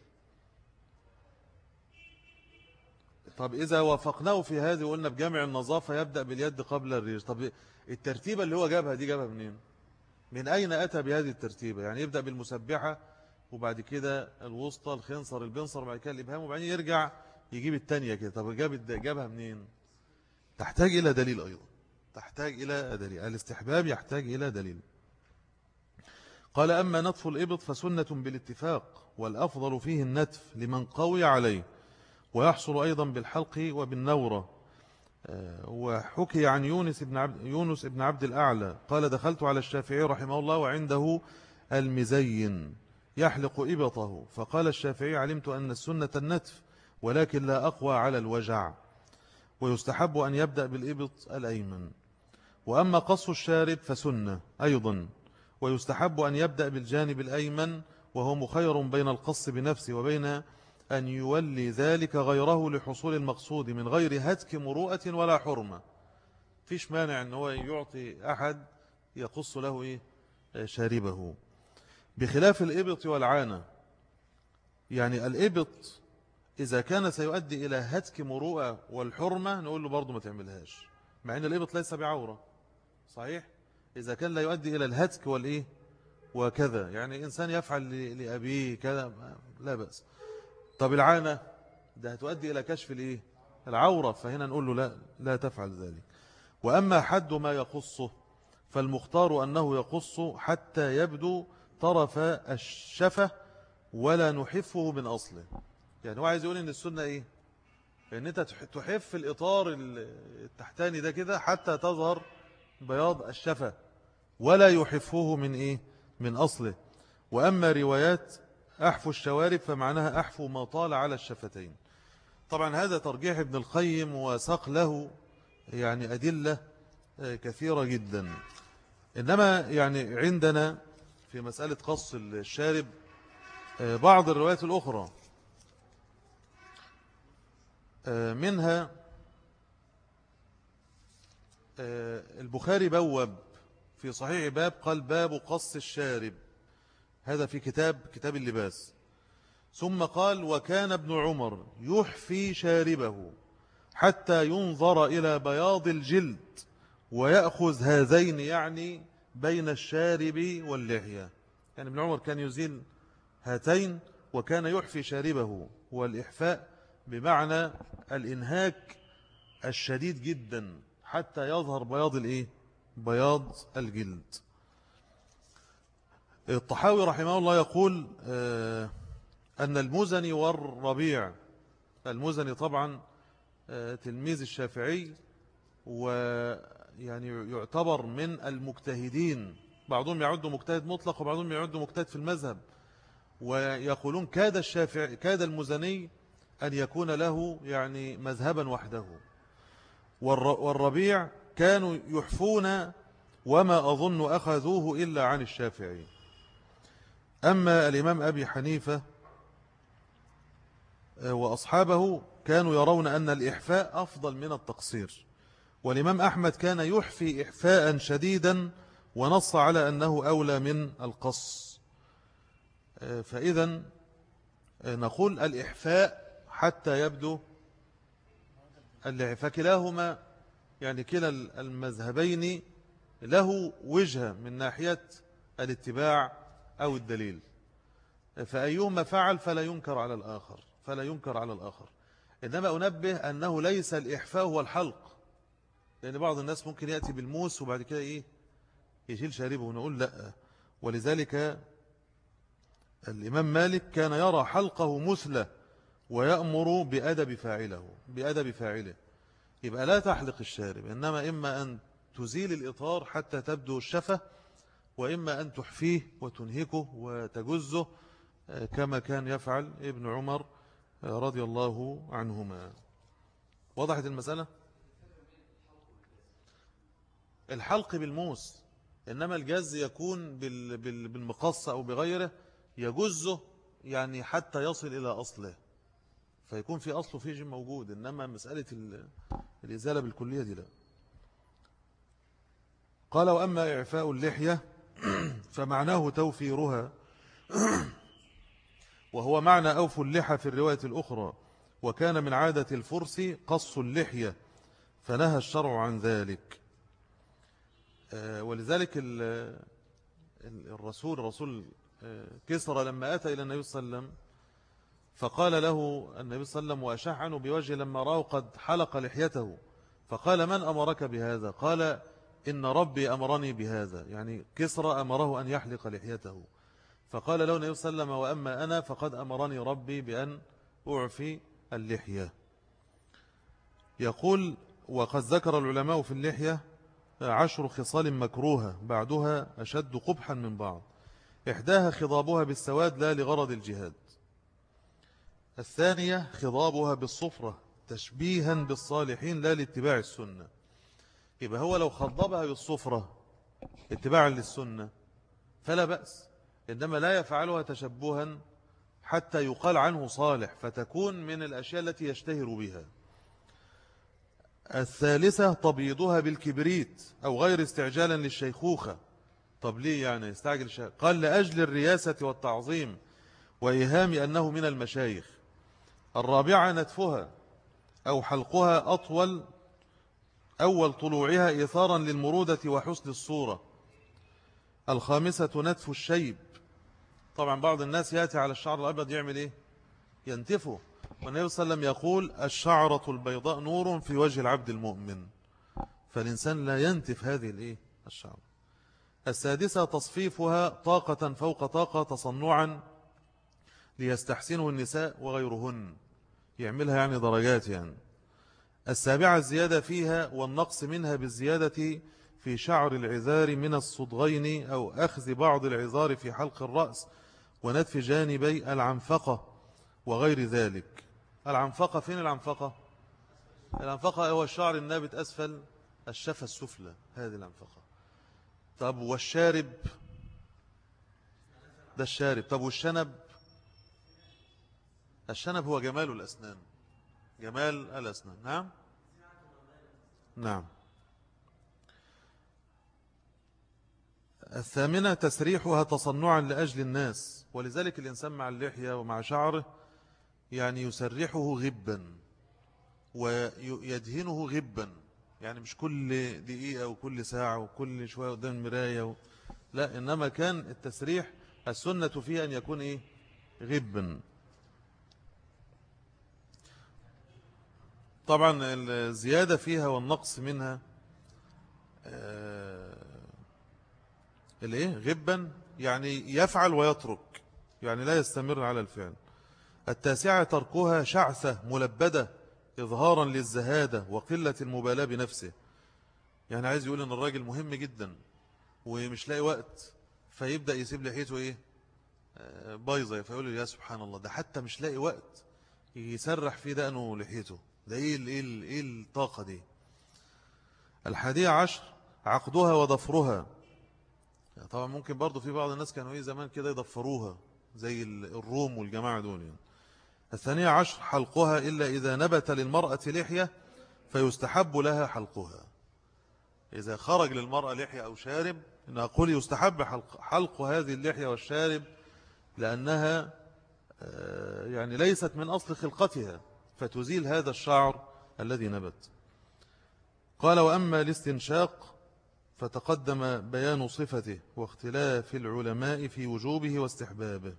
طب إذا وافقناه في هذه وقلنا بجامع النظافة يبدأ باليد قبل الرجل. طب الترتيبة اللي هو جابها دي جابها منين؟ من أين أتى بهذه الترتيبة؟ يعني يبدأ بالمسبحة وبعد كده الوسطى الخنصر البنصر وبعد كده الإبهام وبعدين يرجع يجيب التانية كده. طب جاب جابها منين؟ تحتاج إلى دليل أيضا. تحتاج إلى دليل. الاستحباب يحتاج إلى دليل. قال أما نطف الإبط فسنة بالاتفاق والأفضل فيه النتف لمن قوي عليه ويحصل أيضا بالحلق وبالنورة. آه، وحكي عن يونس بن عبد, يونس بن عبد الأعلى. قال دخلت على الشافعي رحمه الله وعنده المزين يحلق إبطه. فقال الشافعي علمت أن السنة النتف ولكن لا أقوى على الوجع ويستحب أن يبدأ بالإبط الأيمن. وأما قص الشارب فسنة أيضا ويستحب أن يبدأ بالجانب الأيمن وهو مخير بين القص بنفسه وبين أن يولي ذلك غيره لحصول المقصود من غير هتك مروءة ولا حرمة. فيش مانع أن هو يعطي أحد يقص له إيه؟ شاربه. بخلاف الإبط والعانة يعني الإبط إذا كان سيؤدي إلى هتك مروءة والحرمة نقول له برضو ما تعملهاش مع أن الإبط ليس بعورة. صحيح؟ إذا كان لا يؤدي إلى الهتك والإيه؟ وكذا. يعني إنسان يفعل لأبيه كذا لا بأس. طب العانة؟ ده هتؤدي إلى كشف الإيه؟ العورة. فهنا نقول له لا لا تفعل ذلك. وأما حد ما يقصه فالمختار أنه يقص حتى يبدو طرف الشفة ولا نحفه من أصله. يعني هو عايز يقول إن السنة إيه؟ إن أنت تحف الإطار التحتاني ده كده حتى تظهر بياض الشفة ولا يحفه من إيه؟ من أصله. وأما روايات أحفو الشوارب فمعناها أحفو ما طال على الشفتين. طبعا هذا ترجيح ابن القيم وساق له يعني أدلة آه، كثيرة جدا. إنما يعني عندنا في مسألة قص الشارب آه، بعض الروايات الأخرى آه، منها البخاري بوب في صحيح باب قال باب قص الشارب. هذا في كتاب كتاب اللباس. ثم قال وكان ابن عمر يحفي شاربه حتى ينظر إلى بياض الجلد ويأخذ هذين يعني بين الشارب واللحية. يعني ابن عمر كان يزيل هاتين وكان يحفي شاربه. والإحفاء بمعنى الإنهاك الشديد جدا. حتى يظهر بياض الإيه؟ بياض الجلد. الطحاوي رحمه الله يقول آه، أن المزني والربيع المزني طبعا آه، تلميذ الشافعي ويعني يعتبر من المجتهدين. بعضهم يعد مجتهد مطلق وبعضهم يعد مجتهد في المذهب. ويقولون كاد الشافعي كاد المزني أن يكون له يعني مذهبا وحده. والربيع كانوا يحفون وما أظن أخذوه إلا عن الشافعي. أما الإمام أبي حنيفة آه، وأصحابه كانوا يرون أن الإحفاء أفضل من التقصير. والإمام أحمد كان يحفي إحفاء شديدا ونص على أنه أولى من القص. آه، فإذا آه، نقول الإحفاء حتى يبدو فكلاهما يعني كلا المذهبين له وجهة من ناحية الاتباع أو الدليل. فأيهما فعل فلا ينكر على الآخر فلا ينكر على الآخر. إنما أنبه أنه ليس الإحفاء هو الحلق. لأن بعض الناس ممكن يأتي بالموس وبعد كده إيه؟ يشيل شاربه ونقول لأ. ولذلك الإمام مالك كان يرى حلقه مثلى. ويأمر بأدب فاعله بأدب فاعله. يبقى لا تحلق الشارب إنما إما أن تزيل الإطار حتى تبدو الشفة وإما أن تحفيه وتنهكه وتجزه كما كان يفعل ابن عمر رضي الله عنهما. وضحت المسألة؟ الحلق بالموس إنما الجز يكون بالمقص أو بغيره يجزه يعني حتى يصل إلى أصله. فيكون في أصله فيه موجود إنما مسألة الإزالة بالكلية دي لا. قال وأما إعفاء اللحية فمعناه توفيرها وهو معنى أوف اللحى في الرواية الأخرى وكان من عادة الفرس قص اللحية فنهى الشرع عن ذلك. آه، ولذلك الرسول رسول آه، كسرى لما أتى إلى النبي صلى الله عليه وسلم فقال له النبي صلى الله عليه وسلم وأشح عنه بوجه لما رأوا قد حلق لحيته. فقال من أمرك بهذا؟ قال إن ربي أمرني بهذا. يعني كسرى أمره أن يحلق لحيته. فقال له النبي صلى الله عليه وسلم وأما أنا فقد أمرني ربي بأن أعفي اللحية. يقول وقد ذكر العلماء في اللحية عشر خصال مكروهة بعدها أشد قبحا من بعض. إحداها خضابها بالسواد لا لغرض الجهاد. الثانية خضابها بالصفرة تشبيها بالصالحين لا لاتباع السنة. يبقى هو لو خضبها بالصفرة اتباعا للسنة فلا بأس إنما لا يفعلها تشبها حتى يقال عنه صالح فتكون من الأشياء التي يشتهر بها. الثالثة تبيضها بالكبريت أو غير استعجالا للشيخوخة. طب ليه يعني؟ يستعجل قال لأجل الرياسة والتعظيم وإيهام أنه من المشايخ. الرابعة نتفها أو حلقها أطول أول طلوعها إثارا للمرودة وحسن الصورة. الخامسة نتف الشيب. طبعا بعض الناس يأتي على الشعر الأبيض يعمل إيه؟ ينتفه. والنبي صلى الله عليه وسلم يقول الشعرة البيضاء نور في وجه العبد المؤمن. فالإنسان لا ينتف هذه الإيه؟ الشعر السادسة تصفيفها طاقة فوق طاقة تصنعا ليستحسنه النساء وغيرهن. يعملها يعني درجات يعني. السابعة الزيادة فيها والنقص منها بالزيادة في شعر العذار من الصدغين أو أخذ بعض العذار في حلق الرأس ونتف جانبي العنفقة وغير ذلك. العنفقة فين العنفقة؟ العنفقة هو الشعر النابت أسفل الشفة السفلى هذه العنفقة. طب والشارب؟ ده الشارب. طب والشنب؟ الشنب هو جمال الأسنان. جمال الأسنان. نعم. نعم. الثامنة تسريحها تصنعا لأجل الناس ولذلك الإنسان مع اللحية ومع شعره يعني يسرحه غبا ويدهنه غبا. يعني مش كل دقيقة وكل ساعة وكل شوية قدام المراية و... لا إنما كان التسريح السنة فيه أن يكون إيه؟ غبا. طبعا الزيادة فيها والنقص منها آه، الإيه؟ غبا يعني يفعل ويترك يعني لا يستمر على الفعل. التاسعة تركها شعثة ملبدة إظهارا للزهادة وقلة المبالاة بنفسه. يعني عايز يقول أن الراجل مهم جدا ومش لاقي وقت فيبدأ يسيب لحيته إيه؟ آه، بايظة فيقول يا سبحان الله ده حتى مش لاقي وقت يسرح في دقنه لحيته. ده إيه, إيه, إيه الطاقة دي؟ الحادية عشر عقدها وضفرها. يعني طبعا ممكن برضو في بعض الناس كانوا إيه زمان كده يضفروها زي الروم والجماعة دول يعني. الثانية عشر حلقها إلا إذا نبت للمرأة لحية فيستحب لها حلقها. إذا خرج للمرأة لحية أو شارب إن أقول يستحب حلق, حلق هذه اللحية والشارب لأنها آه، يعني ليست من أصل خلقتها. فتزيل هذا الشعر الذي نبت. قال وأما الاستنشاق فتقدم بيان صفته واختلاف العلماء في وجوبه واستحبابه.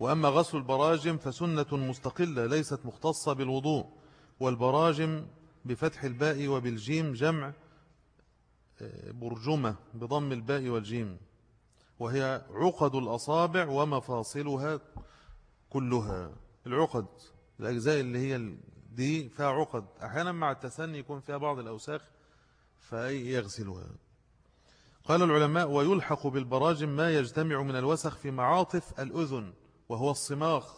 وأما غسل البراجم فسنة مستقلة ليست مختصة بالوضوء والبراجم بفتح الباء وبالجيم جمع آه، برجمة بضم الباء والجيم وهي عقد الأصابع ومفاصلها كلها. العقد الأجزاء اللي هي دي فيها عقد. أحيانا مع التسني يكون فيها بعض الأوساخ فيغسلها قال العلماء ويلحق بالبراجم ما يجتمع من الوسخ في معاطف الأذن وهو الصماخ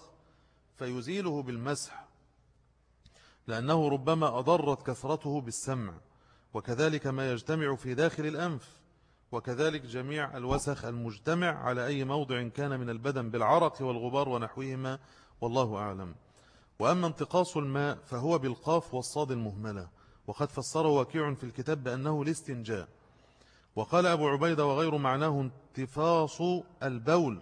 فيزيله بالمسح لأنه ربما أضرت كثرته بالسمع وكذلك ما يجتمع في داخل الأنف وكذلك جميع الوسخ المجتمع على أي موضع كان من البدن بالعرق والغبار ونحوهما والله أعلم. وأما انتقاص الماء فهو بالقاف والصاد المهملة وقد فسره وكيع في الكتاب بأنه الاستنجاء وقال أبو عبيدة وغير معناه انتفاص البول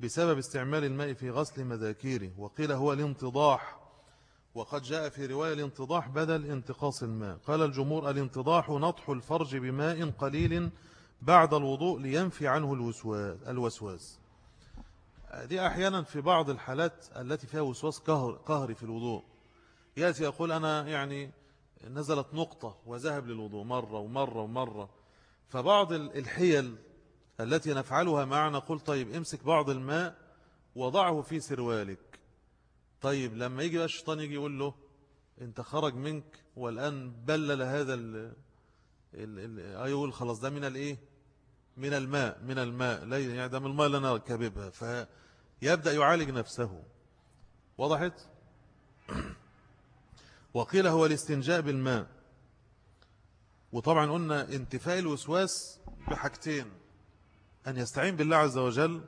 بسبب استعمال الماء في غسل مذاكيره وقيل هو الانتضاح. وقد جاء في رواية الانتضاح بدل انتقاص الماء. قال الجمهور الانتضاح نطح الفرج بماء قليل بعد الوضوء لينفي عنه الوسواس. دي أحيانا في بعض الحالات التي فيها وسواس قهري في الوضوء. يأتي يقول أنا يعني نزلت نقطة وذهب للوضوء مرة ومرة ومرة. فبعض الحيل التي نفعلها معنا قل طيب امسك بعض الماء وضعه في سروالك. طيب لما يجي بقى الشيطان يجي يقول له انت خرج منك والآن بلل هذا ال يقول خلاص ده من الإيه؟ من الماء من الماء لا يعني ده من الماء اللي أنا كببها. فيبدأ يعالج نفسه. وضحت؟ وقيل هو الاستنجاء بالماء. وطبعا قلنا انتفاء الوسواس بحاجتين أن يستعين بالله عز وجل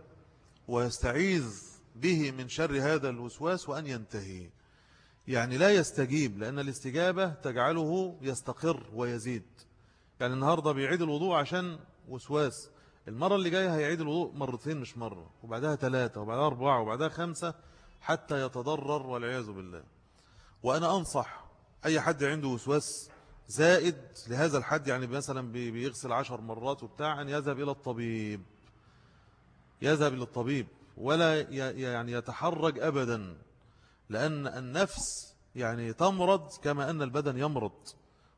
ويستعيذ به من شر هذا الوسواس وأن ينتهي. يعني لا يستجيب لأن الاستجابة تجعله يستقر ويزيد. يعني النهاردة بيعيد الوضوء عشان وسواس. المرة اللي جاية هيعيد الوضوء مرتين مش مرة وبعدها ثلاثة وبعدها أربعة وبعدها خمسة حتى يتضرر والعياذ بالله. وأنا أنصح أي حد عنده وسواس زائد لهذا الحد يعني مثلا بيغسل عشر مرات وبتاع أن يذهب إلى الطبيب. يذهب إلى الطبيب ولا يعني يتحرج أبدا لأن النفس يعني تمرض كما أن البدن يمرض.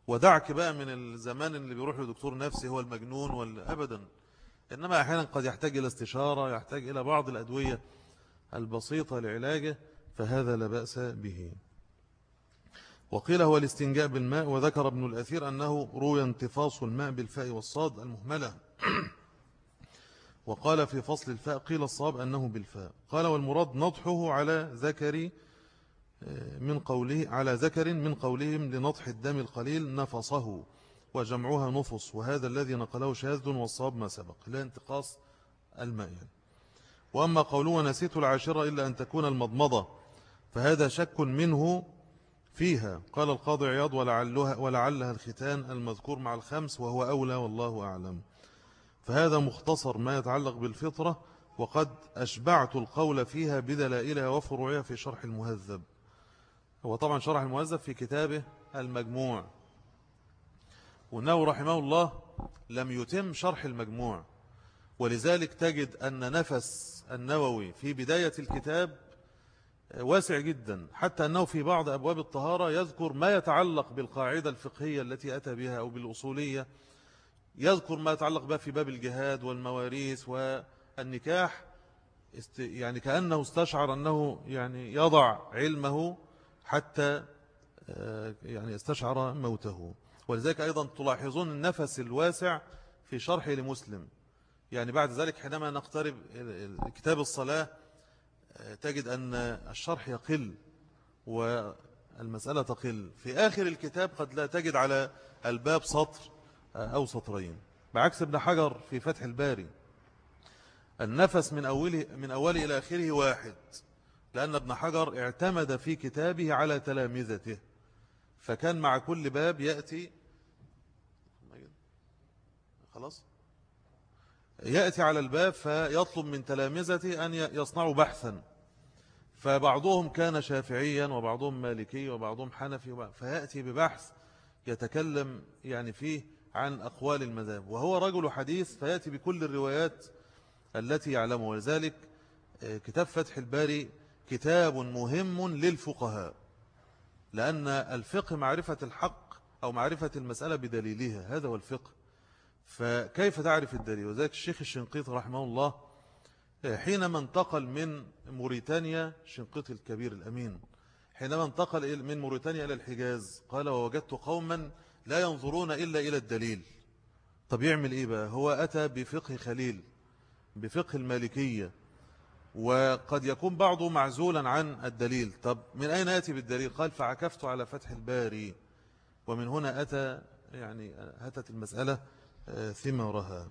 ودعك بقى من الزمان اللي بيروح لدكتور نفسي هو المجنون ولا أبدا. إنما أحيانا قد يحتاج إلى استشارة يحتاج إلى بعض الأدوية البسيطة لعلاجه فهذا لا بأس به. وقيل هو الاستنجاء بالماء وذكر ابن الأثير أنه روي انتفاص الماء بالفاء والصاد المهملة. وقال في فصل الفاء قيل الصواب أنه بالفاء. قال والمراد نطحه على ذكر آه، من قوله على ذكر من قولهم لنطح الدم القليل نفصه. وجمعها نفص وهذا الذي نقله شاذ والصواب ما سبق لا انتقاص الماء يعني. وأما قوله ونسيت العاشرة إلا أن تكون المضمضة فهذا شك منه فيها. قال القاضي عياض ولعلها, ولعلها الختان المذكور مع الخمس وهو أولى والله أعلم. فهذا مختصر ما يتعلق بالفطرة وقد أشبعت القول فيها بدلائلها وفروعها في شرح المهذب. هو طبعا شرح المهذب في كتابه المجموع. وأنه رحمه الله لم يتم شرح المجموع. ولذلك تجد أن نفس النووي في بداية الكتاب واسع جدا. حتى أنه في بعض أبواب الطهارة يذكر ما يتعلق بالقاعدة الفقهية التي أتى بها أو بالأصولية. يذكر ما يتعلق بها في باب الجهاد والمواريث والنكاح. يعني كأنه استشعر أنه يعني يضع علمه حتى آه، يعني استشعر موته. ولذلك أيضا تلاحظون النفس الواسع في شرح لمسلم. يعني بعد ذلك حينما نقترب كتاب الصلاة آه، تجد أن الشرح يقل والمسألة تقل. في آخر الكتاب قد لا تجد على الباب سطر أو سطرين. بعكس ابن حجر في فتح الباري النفس من أوله, من أوله إلى آخره واحد لأن ابن حجر اعتمد في كتابه على تلامذته. فكان مع كل باب يأتي خلاص؟ يأتي على الباب فيطلب من تلامذته أن يصنعوا بحثا. فبعضهم كان شافعيا وبعضهم مالكي وبعضهم حنفي فيأتي ببحث يتكلم يعني فيه عن أقوال المذاهب. وهو رجل حديث فيأتي بكل الروايات التي يعلمها. ولذلك كتاب فتح الباري كتاب مهم للفقهاء لأن الفقه معرفة الحق أو معرفة المسألة بدليلها. هذا هو الفقه. فكيف تعرف الدليل؟ وذلك الشيخ الشنقيط رحمه الله حينما انتقل من موريتانيا شنقيط الكبير الأمين حينما انتقل من موريتانيا إلى الحجاز قال ووجدت قوما لا ينظرون إلا إلى الدليل طب يعمل إيه بقى؟ هو أتى بفقه خليل بفقه المالكية وقد يكون بعضه معزولا عن الدليل. طب من أين أتي بالدليل؟ قال فعكفت على فتح الباري ومن هنا أتى يعني هتت المسألة آه، ثمارها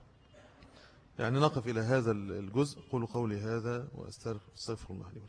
يعني نقف إلى هذا الجزء. قولوا قولي هذا وأستغفر الله لي